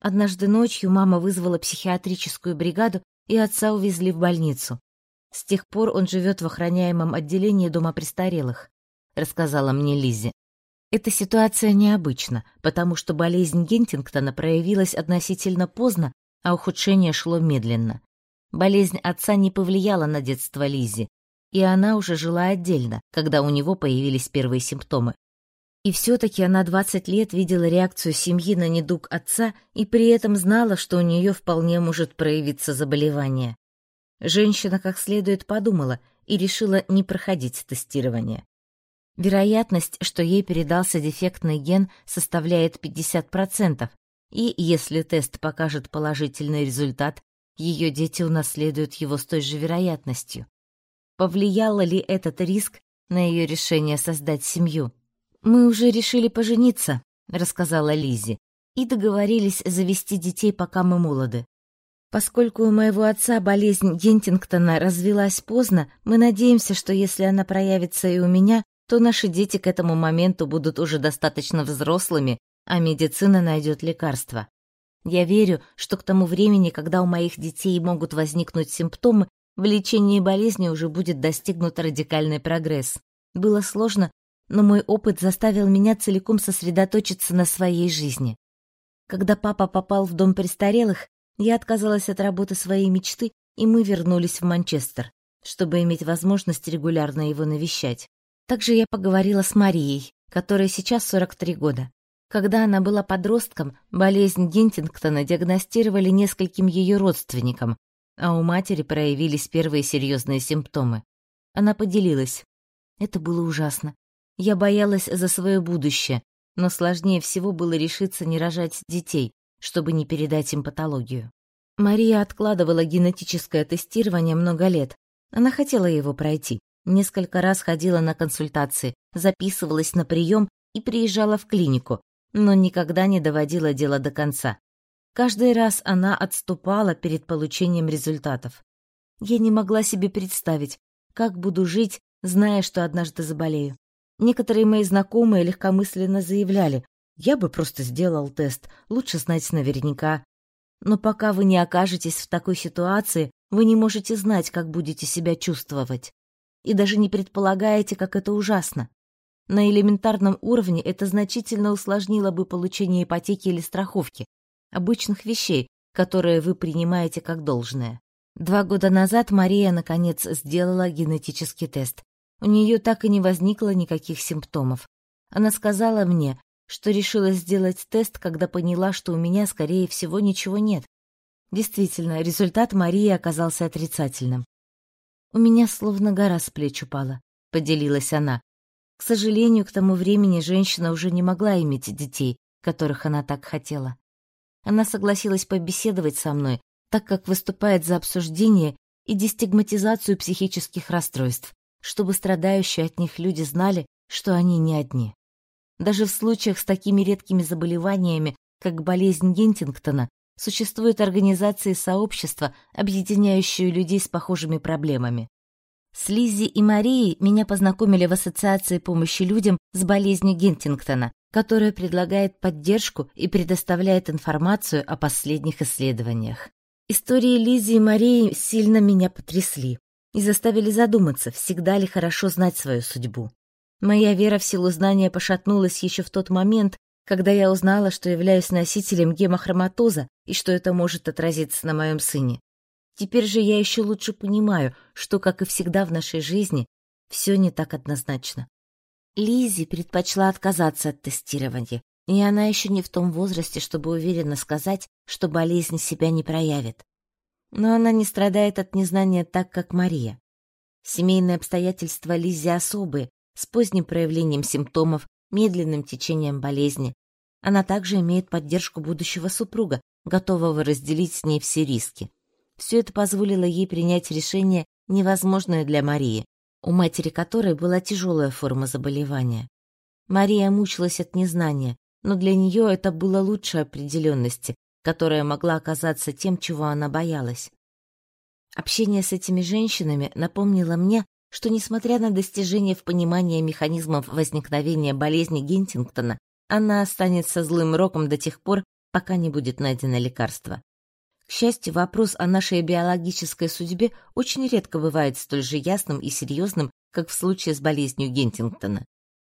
Однажды ночью мама вызвала психиатрическую бригаду и отца увезли в больницу. С тех пор он живет в охраняемом отделении дома престарелых, рассказала мне Лизи. Эта ситуация необычна, потому что болезнь Гентингтона проявилась относительно поздно, а ухудшение шло медленно. Болезнь отца не повлияла на детство Лизи, и она уже жила отдельно, когда у него появились первые симптомы. И все-таки она 20 лет видела реакцию семьи на недуг отца и при этом знала, что у нее вполне может проявиться заболевание. Женщина как следует подумала и решила не проходить тестирование. Вероятность, что ей передался дефектный ген, составляет 50%, и если тест покажет положительный результат, ее дети унаследуют его с той же вероятностью. Повлияло ли этот риск на ее решение создать семью? «Мы уже решили пожениться», — рассказала Лизи, «и договорились завести детей, пока мы молоды. Поскольку у моего отца болезнь Гентингтона развилась поздно, мы надеемся, что если она проявится и у меня, то наши дети к этому моменту будут уже достаточно взрослыми, а медицина найдет лекарства. Я верю, что к тому времени, когда у моих детей могут возникнуть симптомы, в лечении болезни уже будет достигнут радикальный прогресс. Было сложно, но мой опыт заставил меня целиком сосредоточиться на своей жизни. Когда папа попал в дом престарелых, я отказалась от работы своей мечты, и мы вернулись в Манчестер, чтобы иметь возможность регулярно его навещать. Также я поговорила с Марией, которой сейчас 43 года. Когда она была подростком, болезнь Гентингтона диагностировали нескольким ее родственникам, а у матери проявились первые серьезные симптомы. Она поделилась. Это было ужасно. Я боялась за свое будущее, но сложнее всего было решиться не рожать детей, чтобы не передать им патологию. Мария откладывала генетическое тестирование много лет. Она хотела его пройти. Несколько раз ходила на консультации, записывалась на прием и приезжала в клинику, но никогда не доводила дело до конца. Каждый раз она отступала перед получением результатов. Я не могла себе представить, как буду жить, зная, что однажды заболею. Некоторые мои знакомые легкомысленно заявляли, я бы просто сделал тест, лучше знать наверняка. Но пока вы не окажетесь в такой ситуации, вы не можете знать, как будете себя чувствовать. И даже не предполагаете, как это ужасно. На элементарном уровне это значительно усложнило бы получение ипотеки или страховки, обычных вещей, которые вы принимаете как должное. Два года назад Мария, наконец, сделала генетический тест. У нее так и не возникло никаких симптомов. Она сказала мне, что решила сделать тест, когда поняла, что у меня, скорее всего, ничего нет. Действительно, результат Марии оказался отрицательным. «У меня словно гора с плеч упала», — поделилась она. К сожалению, к тому времени женщина уже не могла иметь детей, которых она так хотела. Она согласилась побеседовать со мной, так как выступает за обсуждение и дестигматизацию психических расстройств, чтобы страдающие от них люди знали, что они не одни. Даже в случаях с такими редкими заболеваниями, как болезнь Гентингтона, существуют организации сообщества, объединяющие людей с похожими проблемами. С Лиззи и Марией меня познакомили в Ассоциации помощи людям с болезнью Гентингтона, которая предлагает поддержку и предоставляет информацию о последних исследованиях. Истории Лиззи и Марии сильно меня потрясли и заставили задуматься, всегда ли хорошо знать свою судьбу. Моя вера в силу знания пошатнулась еще в тот момент, когда я узнала, что являюсь носителем гемохроматоза и что это может отразиться на моем сыне. Теперь же я еще лучше понимаю, что, как и всегда в нашей жизни, все не так однозначно. Лизи предпочла отказаться от тестирования, и она еще не в том возрасте, чтобы уверенно сказать, что болезнь себя не проявит. Но она не страдает от незнания так, как Мария. Семейные обстоятельства Лизи особые, с поздним проявлением симптомов, медленным течением болезни. Она также имеет поддержку будущего супруга, готового разделить с ней все риски. Все это позволило ей принять решение, невозможное для Марии, у матери которой была тяжелая форма заболевания. Мария мучилась от незнания, но для нее это было лучше определенности, которая могла оказаться тем, чего она боялась. Общение с этими женщинами напомнило мне, что, несмотря на достижение в понимании механизмов возникновения болезни Гентингтона, она останется злым роком до тех пор, пока не будет найдено лекарство. К счастью, вопрос о нашей биологической судьбе очень редко бывает столь же ясным и серьезным, как в случае с болезнью Гентингтона.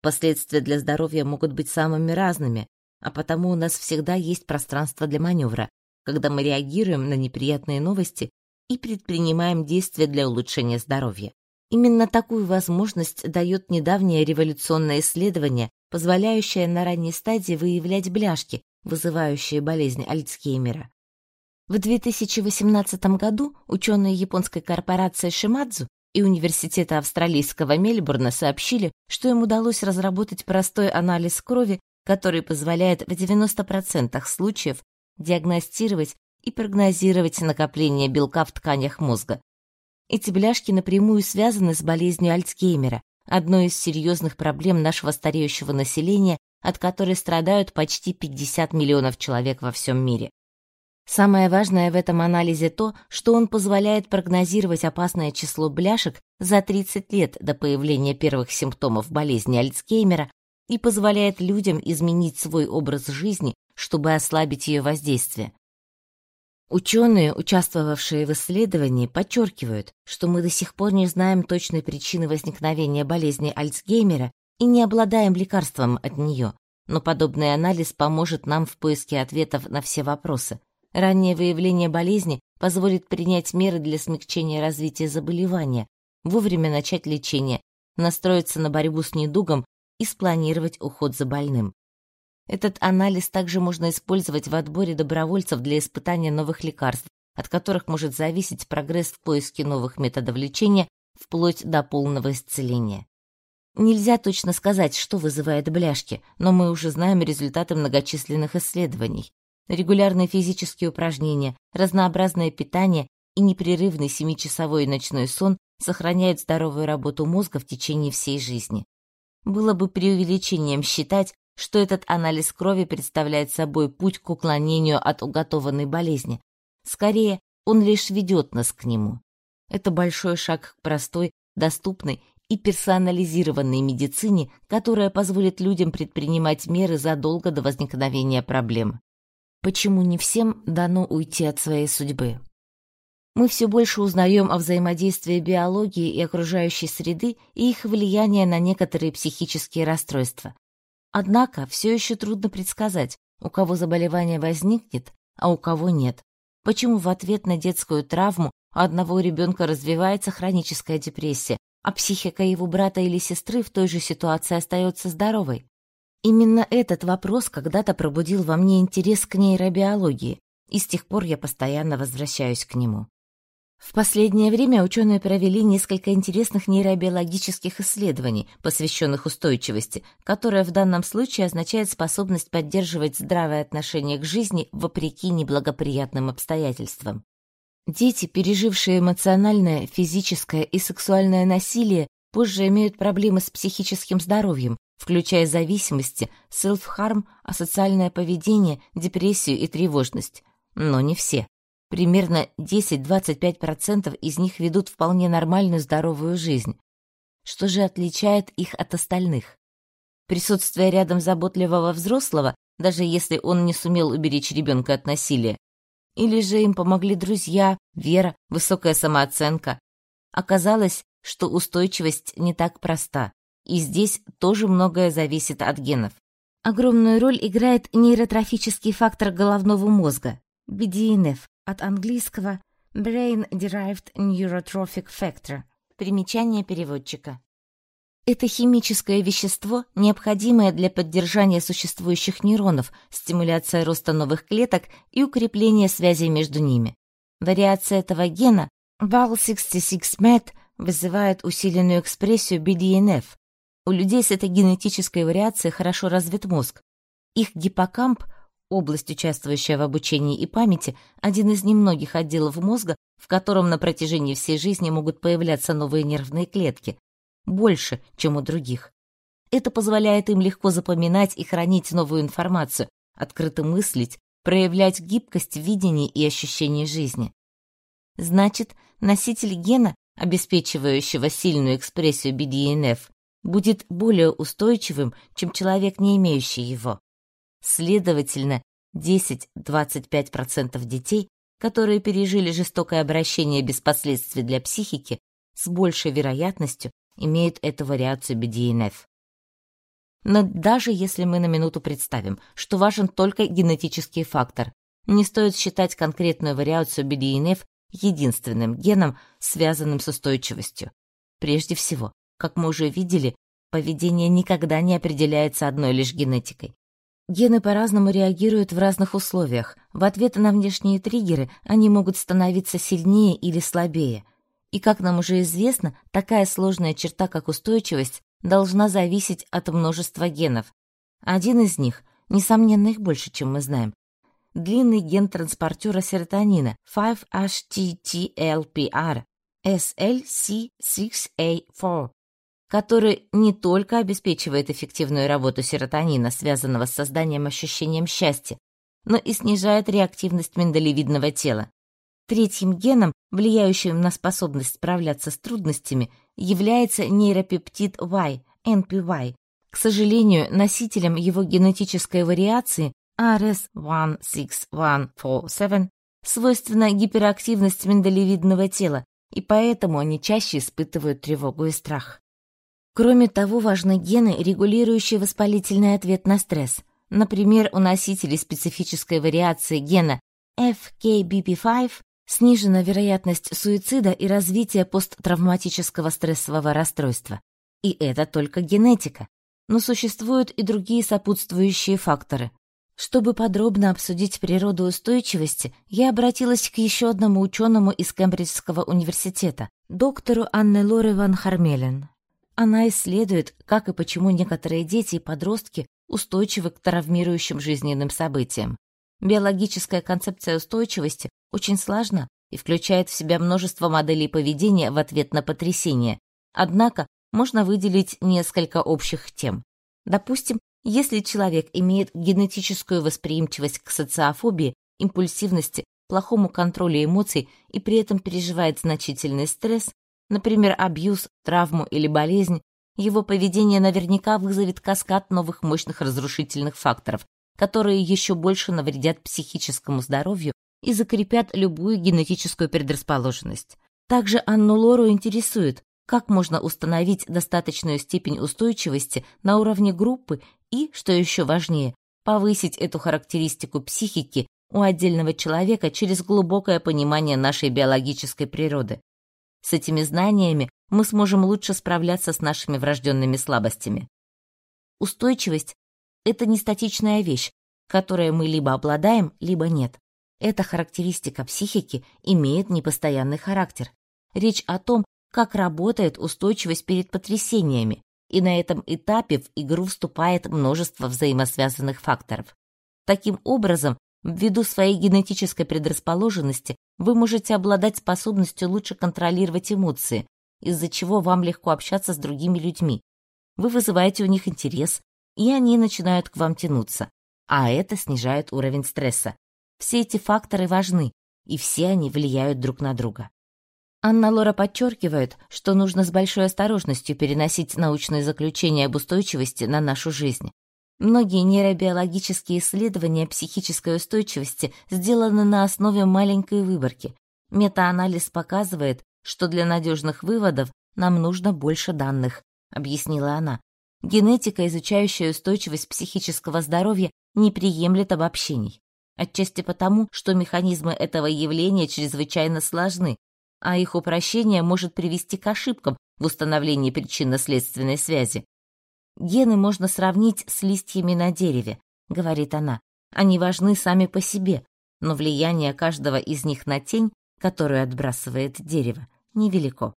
Последствия для здоровья могут быть самыми разными, а потому у нас всегда есть пространство для маневра, когда мы реагируем на неприятные новости и предпринимаем действия для улучшения здоровья. Именно такую возможность дает недавнее революционное исследование, позволяющее на ранней стадии выявлять бляшки, вызывающие болезнь Альцгеймера. В 2018 году ученые японской корпорации Шимадзу и Университета австралийского Мельбурна сообщили, что им удалось разработать простой анализ крови, который позволяет в 90% случаев диагностировать и прогнозировать накопление белка в тканях мозга. Эти бляшки напрямую связаны с болезнью Альцгеймера, одной из серьезных проблем нашего стареющего населения, от которой страдают почти 50 миллионов человек во всем мире. Самое важное в этом анализе то, что он позволяет прогнозировать опасное число бляшек за 30 лет до появления первых симптомов болезни Альцгеймера и позволяет людям изменить свой образ жизни, чтобы ослабить ее воздействие. Ученые, участвовавшие в исследовании, подчеркивают, что мы до сих пор не знаем точной причины возникновения болезни Альцгеймера и не обладаем лекарством от нее, но подобный анализ поможет нам в поиске ответов на все вопросы. Раннее выявление болезни позволит принять меры для смягчения развития заболевания, вовремя начать лечение, настроиться на борьбу с недугом и спланировать уход за больным. Этот анализ также можно использовать в отборе добровольцев для испытания новых лекарств, от которых может зависеть прогресс в поиске новых методов лечения вплоть до полного исцеления. Нельзя точно сказать, что вызывает бляшки, но мы уже знаем результаты многочисленных исследований. Регулярные физические упражнения, разнообразное питание и непрерывный семичасовой ночной сон сохраняют здоровую работу мозга в течение всей жизни. Было бы преувеличением считать, что этот анализ крови представляет собой путь к уклонению от уготованной болезни. Скорее, он лишь ведет нас к нему. Это большой шаг к простой, доступной и персонализированной медицине, которая позволит людям предпринимать меры задолго до возникновения проблем. Почему не всем дано уйти от своей судьбы? Мы все больше узнаем о взаимодействии биологии и окружающей среды и их влияния на некоторые психические расстройства. Однако все еще трудно предсказать, у кого заболевание возникнет, а у кого нет. Почему в ответ на детскую травму у одного ребенка развивается хроническая депрессия, а психика его брата или сестры в той же ситуации остается здоровой? Именно этот вопрос когда-то пробудил во мне интерес к нейробиологии, и с тех пор я постоянно возвращаюсь к нему. В последнее время ученые провели несколько интересных нейробиологических исследований, посвященных устойчивости, которая в данном случае означает способность поддерживать здравое отношение к жизни вопреки неблагоприятным обстоятельствам. Дети, пережившие эмоциональное, физическое и сексуальное насилие, позже имеют проблемы с психическим здоровьем, включая зависимости, селф-харм, асоциальное поведение, депрессию и тревожность. Но не все. Примерно 10-25% из них ведут вполне нормальную здоровую жизнь. Что же отличает их от остальных? Присутствие рядом заботливого взрослого, даже если он не сумел уберечь ребенка от насилия. Или же им помогли друзья, вера, высокая самооценка. Оказалось, что устойчивость не так проста, и здесь тоже многое зависит от генов. Огромную роль играет нейротрофический фактор головного мозга – BDNF, от английского Brain Derived Neurotrophic Factor. Примечание переводчика. Это химическое вещество, необходимое для поддержания существующих нейронов, стимуляция роста новых клеток и укрепления связей между ними. Вариация этого гена VAL66MET вызывает усиленную экспрессию BDNF. У людей с этой генетической вариацией хорошо развит мозг. Их гиппокамп Область, участвующая в обучении и памяти, один из немногих отделов мозга, в котором на протяжении всей жизни могут появляться новые нервные клетки, больше, чем у других. Это позволяет им легко запоминать и хранить новую информацию, открыто мыслить, проявлять гибкость в видении и ощущении жизни. Значит, носитель гена, обеспечивающего сильную экспрессию BDNF, будет более устойчивым, чем человек, не имеющий его. Следовательно, 10-25% детей, которые пережили жестокое обращение без последствий для психики, с большей вероятностью имеют эту вариацию BDNF. Но даже если мы на минуту представим, что важен только генетический фактор, не стоит считать конкретную вариацию BDNF единственным геном, связанным с устойчивостью. Прежде всего, как мы уже видели, поведение никогда не определяется одной лишь генетикой. Гены по-разному реагируют в разных условиях. В ответ на внешние триггеры они могут становиться сильнее или слабее. И, как нам уже известно, такая сложная черта, как устойчивость, должна зависеть от множества генов. Один из них, несомненно, их больше, чем мы знаем, длинный ген транспортера серотонина 5-HTTLPR SLC6A4, который не только обеспечивает эффективную работу серотонина, связанного с созданием ощущением счастья, но и снижает реактивность миндалевидного тела. Третьим геном, влияющим на способность справляться с трудностями, является нейропептид Y, NPY. К сожалению, носителем его генетической вариации RS16147 свойственна гиперактивность миндалевидного тела, и поэтому они чаще испытывают тревогу и страх. Кроме того, важны гены, регулирующие воспалительный ответ на стресс. Например, у носителей специфической вариации гена FKBP5 снижена вероятность суицида и развития посттравматического стрессового расстройства. И это только генетика. Но существуют и другие сопутствующие факторы. Чтобы подробно обсудить природу устойчивости, я обратилась к еще одному ученому из Кембриджского университета, доктору Анне Лоре Ван Хармелен. Она исследует, как и почему некоторые дети и подростки устойчивы к травмирующим жизненным событиям. Биологическая концепция устойчивости очень сложна и включает в себя множество моделей поведения в ответ на потрясение. Однако можно выделить несколько общих тем. Допустим, если человек имеет генетическую восприимчивость к социофобии, импульсивности, плохому контролю эмоций и при этом переживает значительный стресс, например, абьюз, травму или болезнь, его поведение наверняка вызовет каскад новых мощных разрушительных факторов, которые еще больше навредят психическому здоровью и закрепят любую генетическую предрасположенность. Также Анну Лору интересует, как можно установить достаточную степень устойчивости на уровне группы и, что еще важнее, повысить эту характеристику психики у отдельного человека через глубокое понимание нашей биологической природы. С этими знаниями мы сможем лучше справляться с нашими врожденными слабостями. Устойчивость — это не статичная вещь, которой мы либо обладаем, либо нет. Эта характеристика психики имеет непостоянный характер. Речь о том, как работает устойчивость перед потрясениями, и на этом этапе в игру вступает множество взаимосвязанных факторов. Таким образом, ввиду своей генетической предрасположенности, вы можете обладать способностью лучше контролировать эмоции, из-за чего вам легко общаться с другими людьми. Вы вызываете у них интерес, и они начинают к вам тянуться, а это снижает уровень стресса. Все эти факторы важны, и все они влияют друг на друга. Анна Лора подчеркивает, что нужно с большой осторожностью переносить научные заключения об устойчивости на нашу жизнь. Многие нейробиологические исследования психической устойчивости сделаны на основе маленькой выборки. Метаанализ показывает, что для надежных выводов нам нужно больше данных, объяснила она. Генетика, изучающая устойчивость психического здоровья, не приемлет обобщений. Отчасти потому, что механизмы этого явления чрезвычайно сложны, а их упрощение может привести к ошибкам в установлении причинно-следственной связи. Гены можно сравнить с листьями на дереве, говорит она. Они важны сами по себе, но влияние каждого из них на тень, которую отбрасывает дерево, невелико.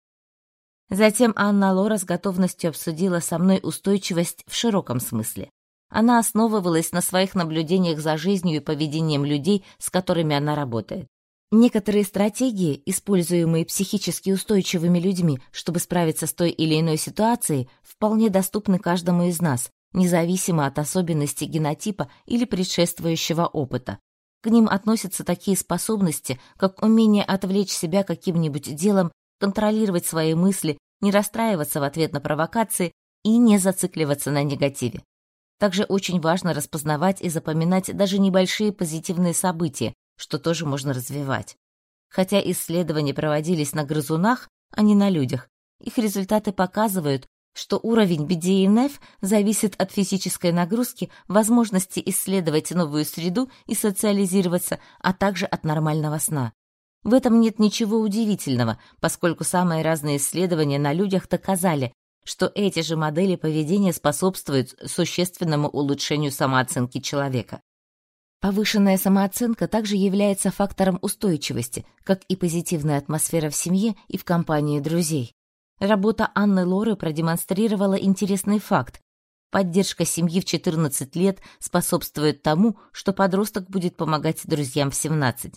Затем Анна Лора с готовностью обсудила со мной устойчивость в широком смысле. Она основывалась на своих наблюдениях за жизнью и поведением людей, с которыми она работает. Некоторые стратегии, используемые психически устойчивыми людьми, чтобы справиться с той или иной ситуацией, вполне доступны каждому из нас, независимо от особенностей генотипа или предшествующего опыта. К ним относятся такие способности, как умение отвлечь себя каким-нибудь делом, контролировать свои мысли, не расстраиваться в ответ на провокации и не зацикливаться на негативе. Также очень важно распознавать и запоминать даже небольшие позитивные события, что тоже можно развивать. Хотя исследования проводились на грызунах, а не на людях, их результаты показывают, что уровень BDNF зависит от физической нагрузки, возможности исследовать новую среду и социализироваться, а также от нормального сна. В этом нет ничего удивительного, поскольку самые разные исследования на людях доказали, что эти же модели поведения способствуют существенному улучшению самооценки человека. Повышенная самооценка также является фактором устойчивости, как и позитивная атмосфера в семье и в компании друзей. Работа Анны Лоры продемонстрировала интересный факт. Поддержка семьи в 14 лет способствует тому, что подросток будет помогать друзьям в 17.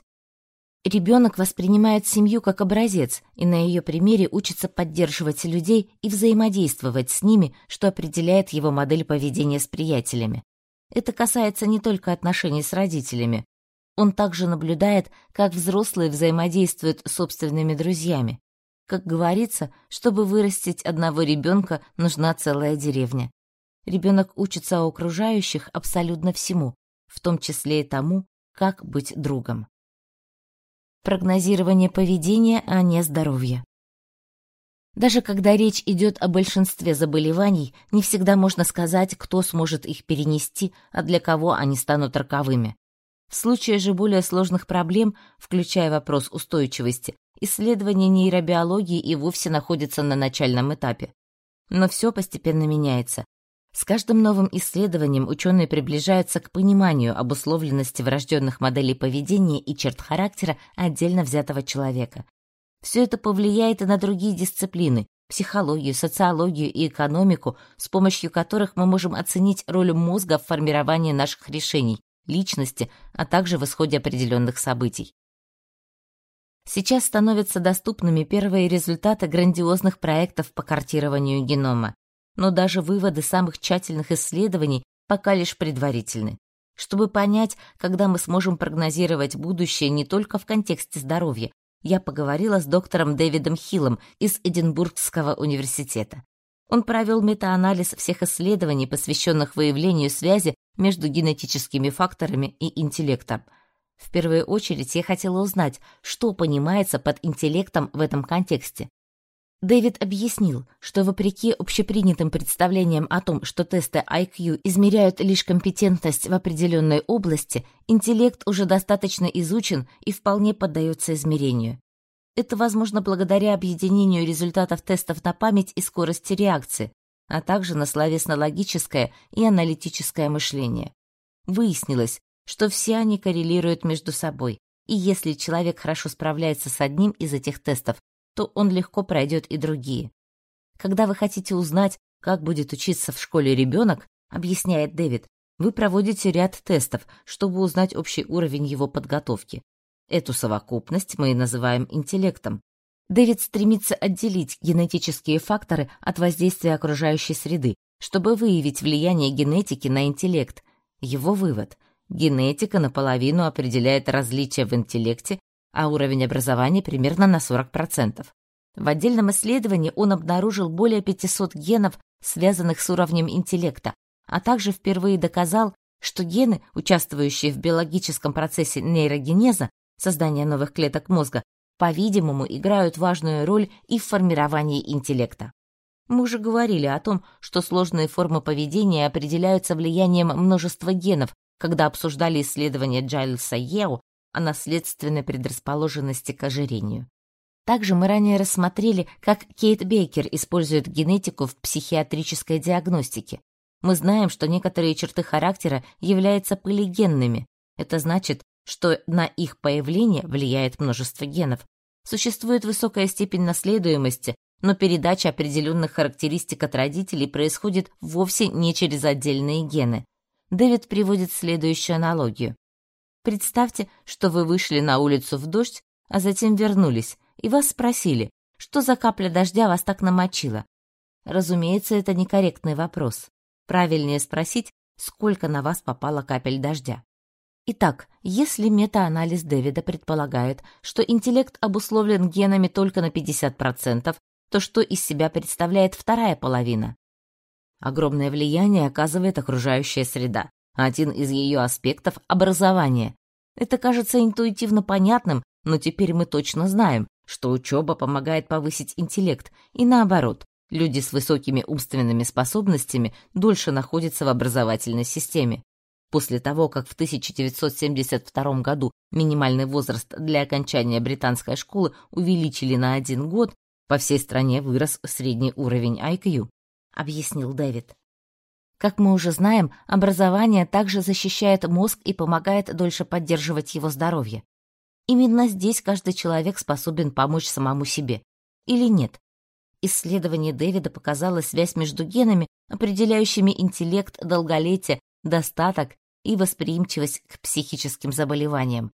Ребенок воспринимает семью как образец и на ее примере учится поддерживать людей и взаимодействовать с ними, что определяет его модель поведения с приятелями. Это касается не только отношений с родителями. Он также наблюдает, как взрослые взаимодействуют с собственными друзьями. Как говорится, чтобы вырастить одного ребенка, нужна целая деревня. Ребенок учится у окружающих абсолютно всему, в том числе и тому, как быть другом. Прогнозирование поведения, а не здоровья. Даже когда речь идет о большинстве заболеваний, не всегда можно сказать, кто сможет их перенести, а для кого они станут роковыми. В случае же более сложных проблем, включая вопрос устойчивости, исследования нейробиологии и вовсе находятся на начальном этапе. Но все постепенно меняется. С каждым новым исследованием ученые приближаются к пониманию обусловленности врожденных моделей поведения и черт характера отдельно взятого человека. Все это повлияет и на другие дисциплины – психологию, социологию и экономику, с помощью которых мы можем оценить роль мозга в формировании наших решений, личности, а также в исходе определенных событий. Сейчас становятся доступными первые результаты грандиозных проектов по картированию генома но даже выводы самых тщательных исследований пока лишь предварительны. Чтобы понять, когда мы сможем прогнозировать будущее не только в контексте здоровья, я поговорила с доктором Дэвидом Хиллом из Эдинбургского университета. Он провел метаанализ всех исследований, посвященных выявлению связи между генетическими факторами и интеллектом. В первую очередь я хотела узнать, что понимается под интеллектом в этом контексте. Дэвид объяснил, что вопреки общепринятым представлениям о том, что тесты IQ измеряют лишь компетентность в определенной области, интеллект уже достаточно изучен и вполне поддается измерению. Это возможно благодаря объединению результатов тестов на память и скорости реакции, а также на словесно-логическое и аналитическое мышление. Выяснилось, что все они коррелируют между собой, и если человек хорошо справляется с одним из этих тестов, то он легко пройдет и другие. Когда вы хотите узнать, как будет учиться в школе ребенок, объясняет Дэвид, вы проводите ряд тестов, чтобы узнать общий уровень его подготовки. Эту совокупность мы называем интеллектом. Дэвид стремится отделить генетические факторы от воздействия окружающей среды, чтобы выявить влияние генетики на интеллект. Его вывод – генетика наполовину определяет различия в интеллекте а уровень образования примерно на 40%. В отдельном исследовании он обнаружил более 500 генов, связанных с уровнем интеллекта, а также впервые доказал, что гены, участвующие в биологическом процессе нейрогенеза, создания новых клеток мозга, по-видимому, играют важную роль и в формировании интеллекта. Мы уже говорили о том, что сложные формы поведения определяются влиянием множества генов, когда обсуждали исследования Джайлса Ео о наследственной предрасположенности к ожирению. Также мы ранее рассмотрели, как Кейт Бейкер использует генетику в психиатрической диагностике. Мы знаем, что некоторые черты характера являются полигенными. Это значит, что на их появление влияет множество генов. Существует высокая степень наследуемости, но передача определенных характеристик от родителей происходит вовсе не через отдельные гены. Дэвид приводит следующую аналогию. Представьте, что вы вышли на улицу в дождь, а затем вернулись, и вас спросили, что за капля дождя вас так намочила. Разумеется, это некорректный вопрос. Правильнее спросить, сколько на вас попало капель дождя. Итак, если метаанализ Дэвида предполагает, что интеллект обусловлен генами только на 50%, то что из себя представляет вторая половина? Огромное влияние оказывает окружающая среда. Один из ее аспектов — образование. Это кажется интуитивно понятным, но теперь мы точно знаем, что учеба помогает повысить интеллект, и наоборот, люди с высокими умственными способностями дольше находятся в образовательной системе. После того, как в 1972 году минимальный возраст для окончания британской школы увеличили на один год, по всей стране вырос средний уровень IQ, объяснил Дэвид. Как мы уже знаем, образование также защищает мозг и помогает дольше поддерживать его здоровье. Именно здесь каждый человек способен помочь самому себе. Или нет? Исследование Дэвида показало связь между генами, определяющими интеллект, долголетие, достаток и восприимчивость к психическим заболеваниям.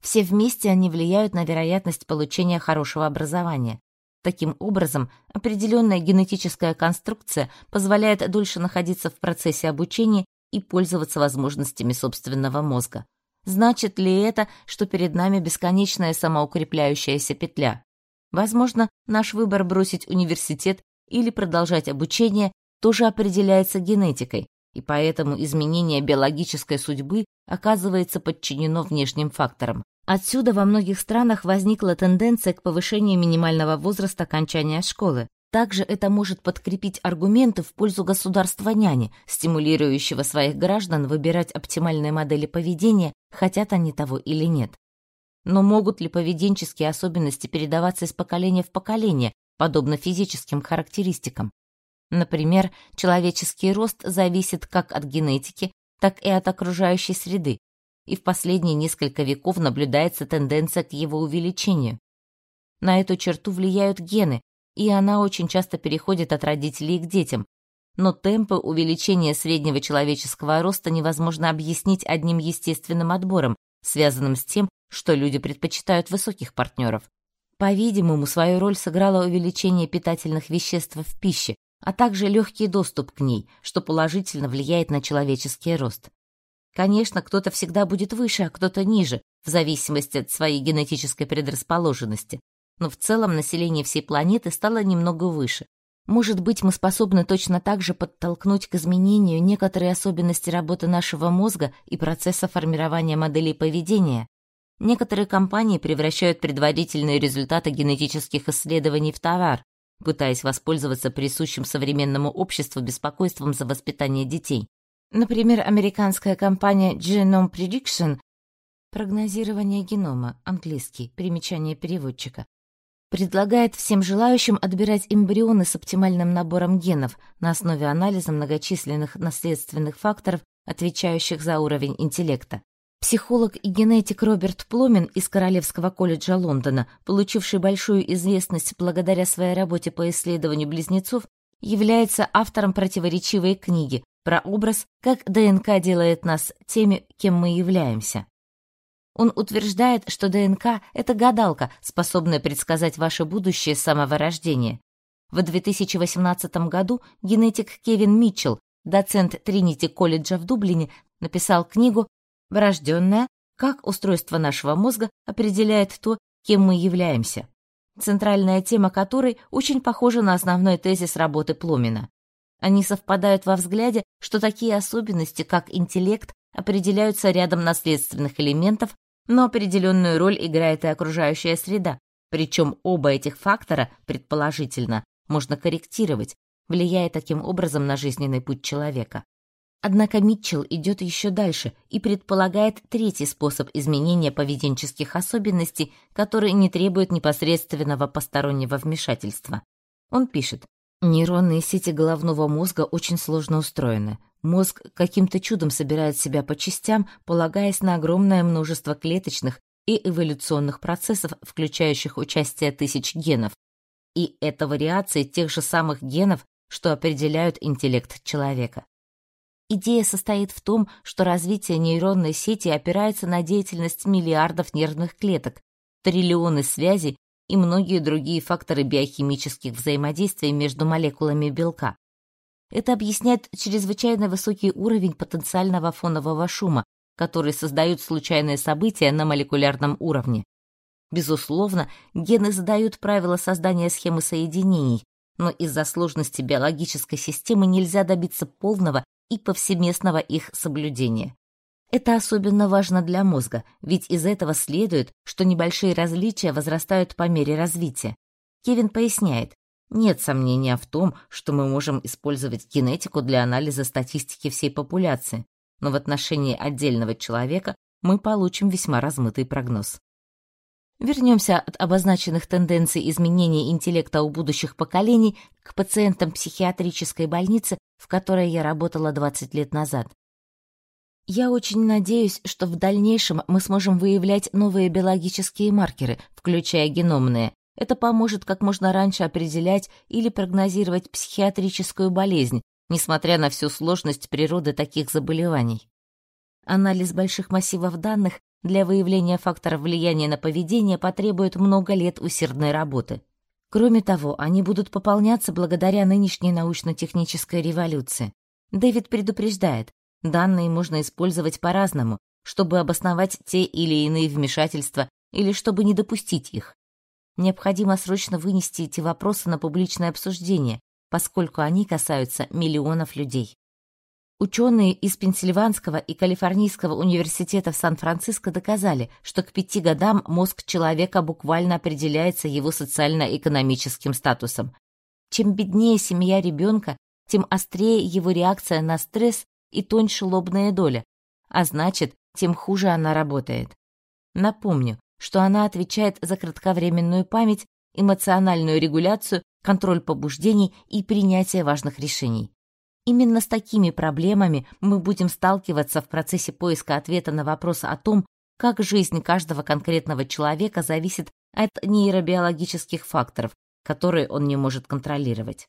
Все вместе они влияют на вероятность получения хорошего образования. Таким образом, определенная генетическая конструкция позволяет дольше находиться в процессе обучения и пользоваться возможностями собственного мозга. Значит ли это, что перед нами бесконечная самоукрепляющаяся петля? Возможно, наш выбор бросить университет или продолжать обучение тоже определяется генетикой, и поэтому изменение биологической судьбы оказывается подчинено внешним факторам. Отсюда во многих странах возникла тенденция к повышению минимального возраста окончания школы. Также это может подкрепить аргументы в пользу государства няни, стимулирующего своих граждан выбирать оптимальные модели поведения, хотят они того или нет. Но могут ли поведенческие особенности передаваться из поколения в поколение, подобно физическим характеристикам? Например, человеческий рост зависит как от генетики, так и от окружающей среды, и в последние несколько веков наблюдается тенденция к его увеличению. На эту черту влияют гены, и она очень часто переходит от родителей к детям. Но темпы увеличения среднего человеческого роста невозможно объяснить одним естественным отбором, связанным с тем, что люди предпочитают высоких партнеров. По-видимому, свою роль сыграло увеличение питательных веществ в пище, а также легкий доступ к ней, что положительно влияет на человеческий рост. Конечно, кто-то всегда будет выше, а кто-то ниже, в зависимости от своей генетической предрасположенности. Но в целом население всей планеты стало немного выше. Может быть, мы способны точно так же подтолкнуть к изменению некоторые особенности работы нашего мозга и процесса формирования моделей поведения. Некоторые компании превращают предварительные результаты генетических исследований в товар, пытаясь воспользоваться присущим современному обществу беспокойством за воспитание детей. Например, американская компания Genome Prediction прогнозирование генома, английский, примечание переводчика, предлагает всем желающим отбирать эмбрионы с оптимальным набором генов на основе анализа многочисленных наследственных факторов, отвечающих за уровень интеллекта. Психолог и генетик Роберт Пломин из Королевского колледжа Лондона, получивший большую известность благодаря своей работе по исследованию близнецов, является автором противоречивой книги про образ, как ДНК делает нас теми, кем мы являемся. Он утверждает, что ДНК — это гадалка, способная предсказать ваше будущее с самого рождения. В 2018 году генетик Кевин Митчелл, доцент Тринити колледжа в Дублине, написал книгу «Врожденная. Как устройство нашего мозга определяет то, кем мы являемся», центральная тема которой очень похожа на основной тезис работы Пломина. Они совпадают во взгляде, что такие особенности, как интеллект, определяются рядом наследственных элементов, но определенную роль играет и окружающая среда. Причем оба этих фактора, предположительно, можно корректировать, влияя таким образом на жизненный путь человека. Однако Митчелл идет еще дальше и предполагает третий способ изменения поведенческих особенностей, который не требует непосредственного постороннего вмешательства. Он пишет, Нейронные сети головного мозга очень сложно устроены. Мозг каким-то чудом собирает себя по частям, полагаясь на огромное множество клеточных и эволюционных процессов, включающих участие тысяч генов. И это вариации тех же самых генов, что определяют интеллект человека. Идея состоит в том, что развитие нейронной сети опирается на деятельность миллиардов нервных клеток, триллионы связей и многие другие факторы биохимических взаимодействий между молекулами белка. Это объясняет чрезвычайно высокий уровень потенциального фонового шума, который создают случайные события на молекулярном уровне. Безусловно, гены задают правила создания схемы соединений, но из-за сложности биологической системы нельзя добиться полного и повсеместного их соблюдения. Это особенно важно для мозга, ведь из этого следует, что небольшие различия возрастают по мере развития. Кевин поясняет, нет сомнения в том, что мы можем использовать генетику для анализа статистики всей популяции, но в отношении отдельного человека мы получим весьма размытый прогноз. Вернемся от обозначенных тенденций изменения интеллекта у будущих поколений к пациентам психиатрической больницы, в которой я работала 20 лет назад. Я очень надеюсь, что в дальнейшем мы сможем выявлять новые биологические маркеры, включая геномные. Это поможет как можно раньше определять или прогнозировать психиатрическую болезнь, несмотря на всю сложность природы таких заболеваний. Анализ больших массивов данных для выявления факторов влияния на поведение потребует много лет усердной работы. Кроме того, они будут пополняться благодаря нынешней научно-технической революции. Дэвид предупреждает, данные можно использовать по-разному, чтобы обосновать те или иные вмешательства или чтобы не допустить их. Необходимо срочно вынести эти вопросы на публичное обсуждение, поскольку они касаются миллионов людей. Ученые из Пенсильванского и Калифорнийского университетов Сан-Франциско доказали, что к пяти годам мозг человека буквально определяется его социально-экономическим статусом. Чем беднее семья ребенка, тем острее его реакция на стресс и тоньше лобная доля, а значит, тем хуже она работает. Напомню, что она отвечает за кратковременную память, эмоциональную регуляцию, контроль побуждений и принятие важных решений. Именно с такими проблемами мы будем сталкиваться в процессе поиска ответа на вопрос о том, как жизнь каждого конкретного человека зависит от нейробиологических факторов, которые он не может контролировать.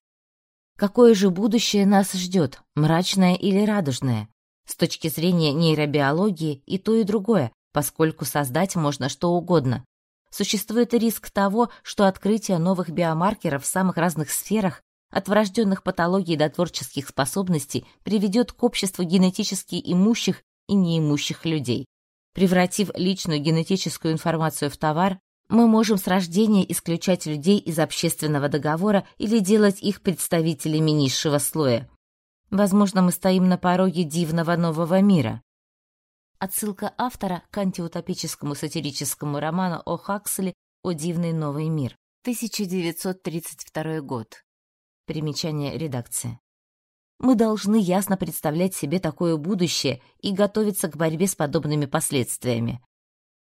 Какое же будущее нас ждет, мрачное или радужное? С точки зрения нейробиологии и то, и другое, поскольку создать можно что угодно. Существует риск того, что открытие новых биомаркеров в самых разных сферах от врожденных патологий до творческих способностей приведет к обществу генетически имущих и неимущих людей. Превратив личную генетическую информацию в товар, мы можем с рождения исключать людей из общественного договора или делать их представителями низшего слоя. Возможно, мы стоим на пороге дивного нового мира. Отсылка автора к антиутопическому сатирическому роману о Хаксли «О дивный новый мир», 1932 год. Примечание редакции. Мы должны ясно представлять себе такое будущее и готовиться к борьбе с подобными последствиями.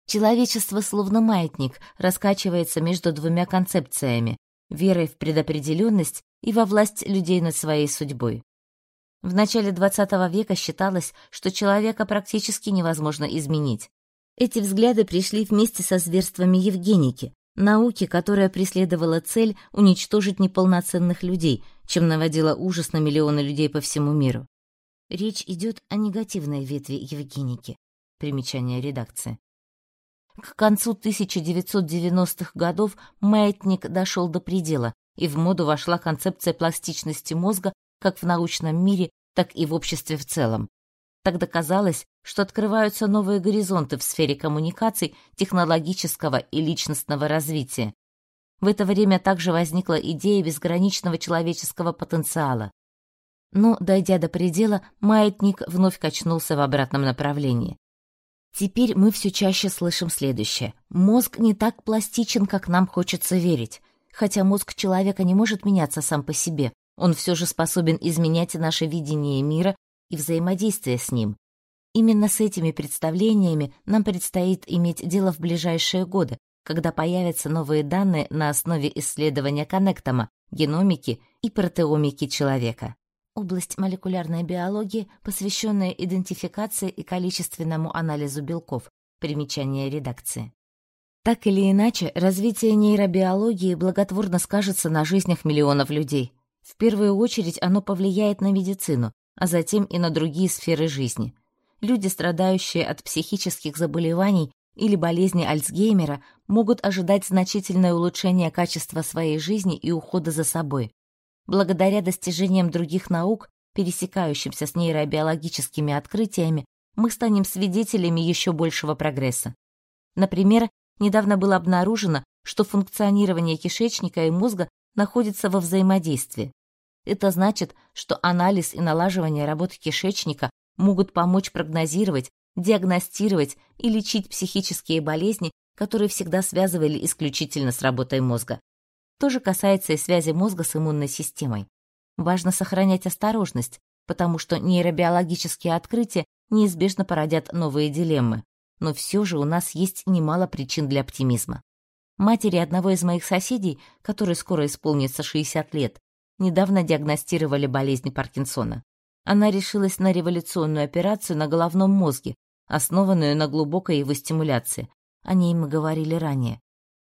Человечество словно маятник раскачивается между двумя концепциями — верой в предопределенность и во власть людей над своей судьбой. В начале XX века считалось, что человека практически невозможно изменить. Эти взгляды пришли вместе со зверствами Евгеники, науки, которая преследовала цель уничтожить неполноценных людей, чем наводила ужас на миллионы людей по всему миру. Речь идет о негативной ветви Евгеники. Примечание редакции. К концу 1990-х годов маятник дошел до предела, и в моду вошла концепция пластичности мозга как в научном мире, так и в обществе в целом. Тогда казалось, что открываются новые горизонты в сфере коммуникаций, технологического и личностного развития. В это время также возникла идея безграничного человеческого потенциала. Но, дойдя до предела, маятник вновь качнулся в обратном направлении. Теперь мы все чаще слышим следующее. Мозг не так пластичен, как нам хочется верить. Хотя мозг человека не может меняться сам по себе, он все же способен изменять наше видение мира и взаимодействие с ним. Именно с этими представлениями нам предстоит иметь дело в ближайшие годы, когда появятся новые данные на основе исследования коннектома, геномики и протеомики человека. Область молекулярной биологии, посвященная идентификации и количественному анализу белков. Примечание редакции. Так или иначе, развитие нейробиологии благотворно скажется на жизнях миллионов людей. В первую очередь оно повлияет на медицину, а затем и на другие сферы жизни. Люди, страдающие от психических заболеваний или болезни Альцгеймера, могут ожидать значительное улучшение качества своей жизни и ухода за собой. Благодаря достижениям других наук, пересекающимся с нейробиологическими открытиями, мы станем свидетелями еще большего прогресса. Например, недавно было обнаружено, что функционирование кишечника и мозга находится во взаимодействии. Это значит, что анализ и налаживание работы кишечника могут помочь прогнозировать, диагностировать и лечить психические болезни, которые всегда связывали исключительно с работой мозга. То же касается и связи мозга с иммунной системой. Важно сохранять осторожность, потому что нейробиологические открытия неизбежно породят новые дилеммы. Но все же у нас есть немало причин для оптимизма. Матери одного из моих соседей, который скоро исполнится 60 лет, недавно диагностировали болезнь Паркинсона. Она решилась на революционную операцию на головном мозге, основанную на глубокой его стимуляции. О ней мы говорили ранее.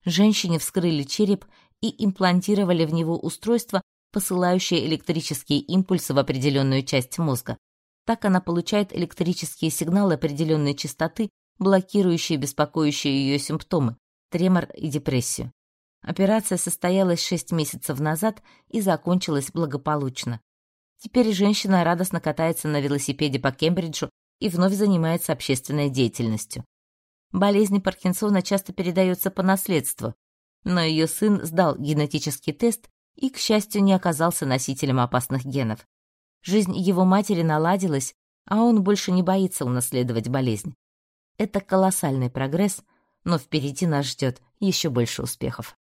Женщине вскрыли череп и имплантировали в него устройство, посылающее электрические импульсы в определенную часть мозга. Так она получает электрические сигналы определенной частоты, блокирующие беспокоящие ее симптомы – тремор и депрессию. Операция состоялась 6 месяцев назад и закончилась благополучно. Теперь женщина радостно катается на велосипеде по Кембриджу и вновь занимается общественной деятельностью. Болезнь Паркинсона часто передается по наследству, но ее сын сдал генетический тест и, к счастью, не оказался носителем опасных генов. Жизнь его матери наладилась, а он больше не боится унаследовать болезнь. Это колоссальный прогресс, но впереди нас ждет еще больше успехов.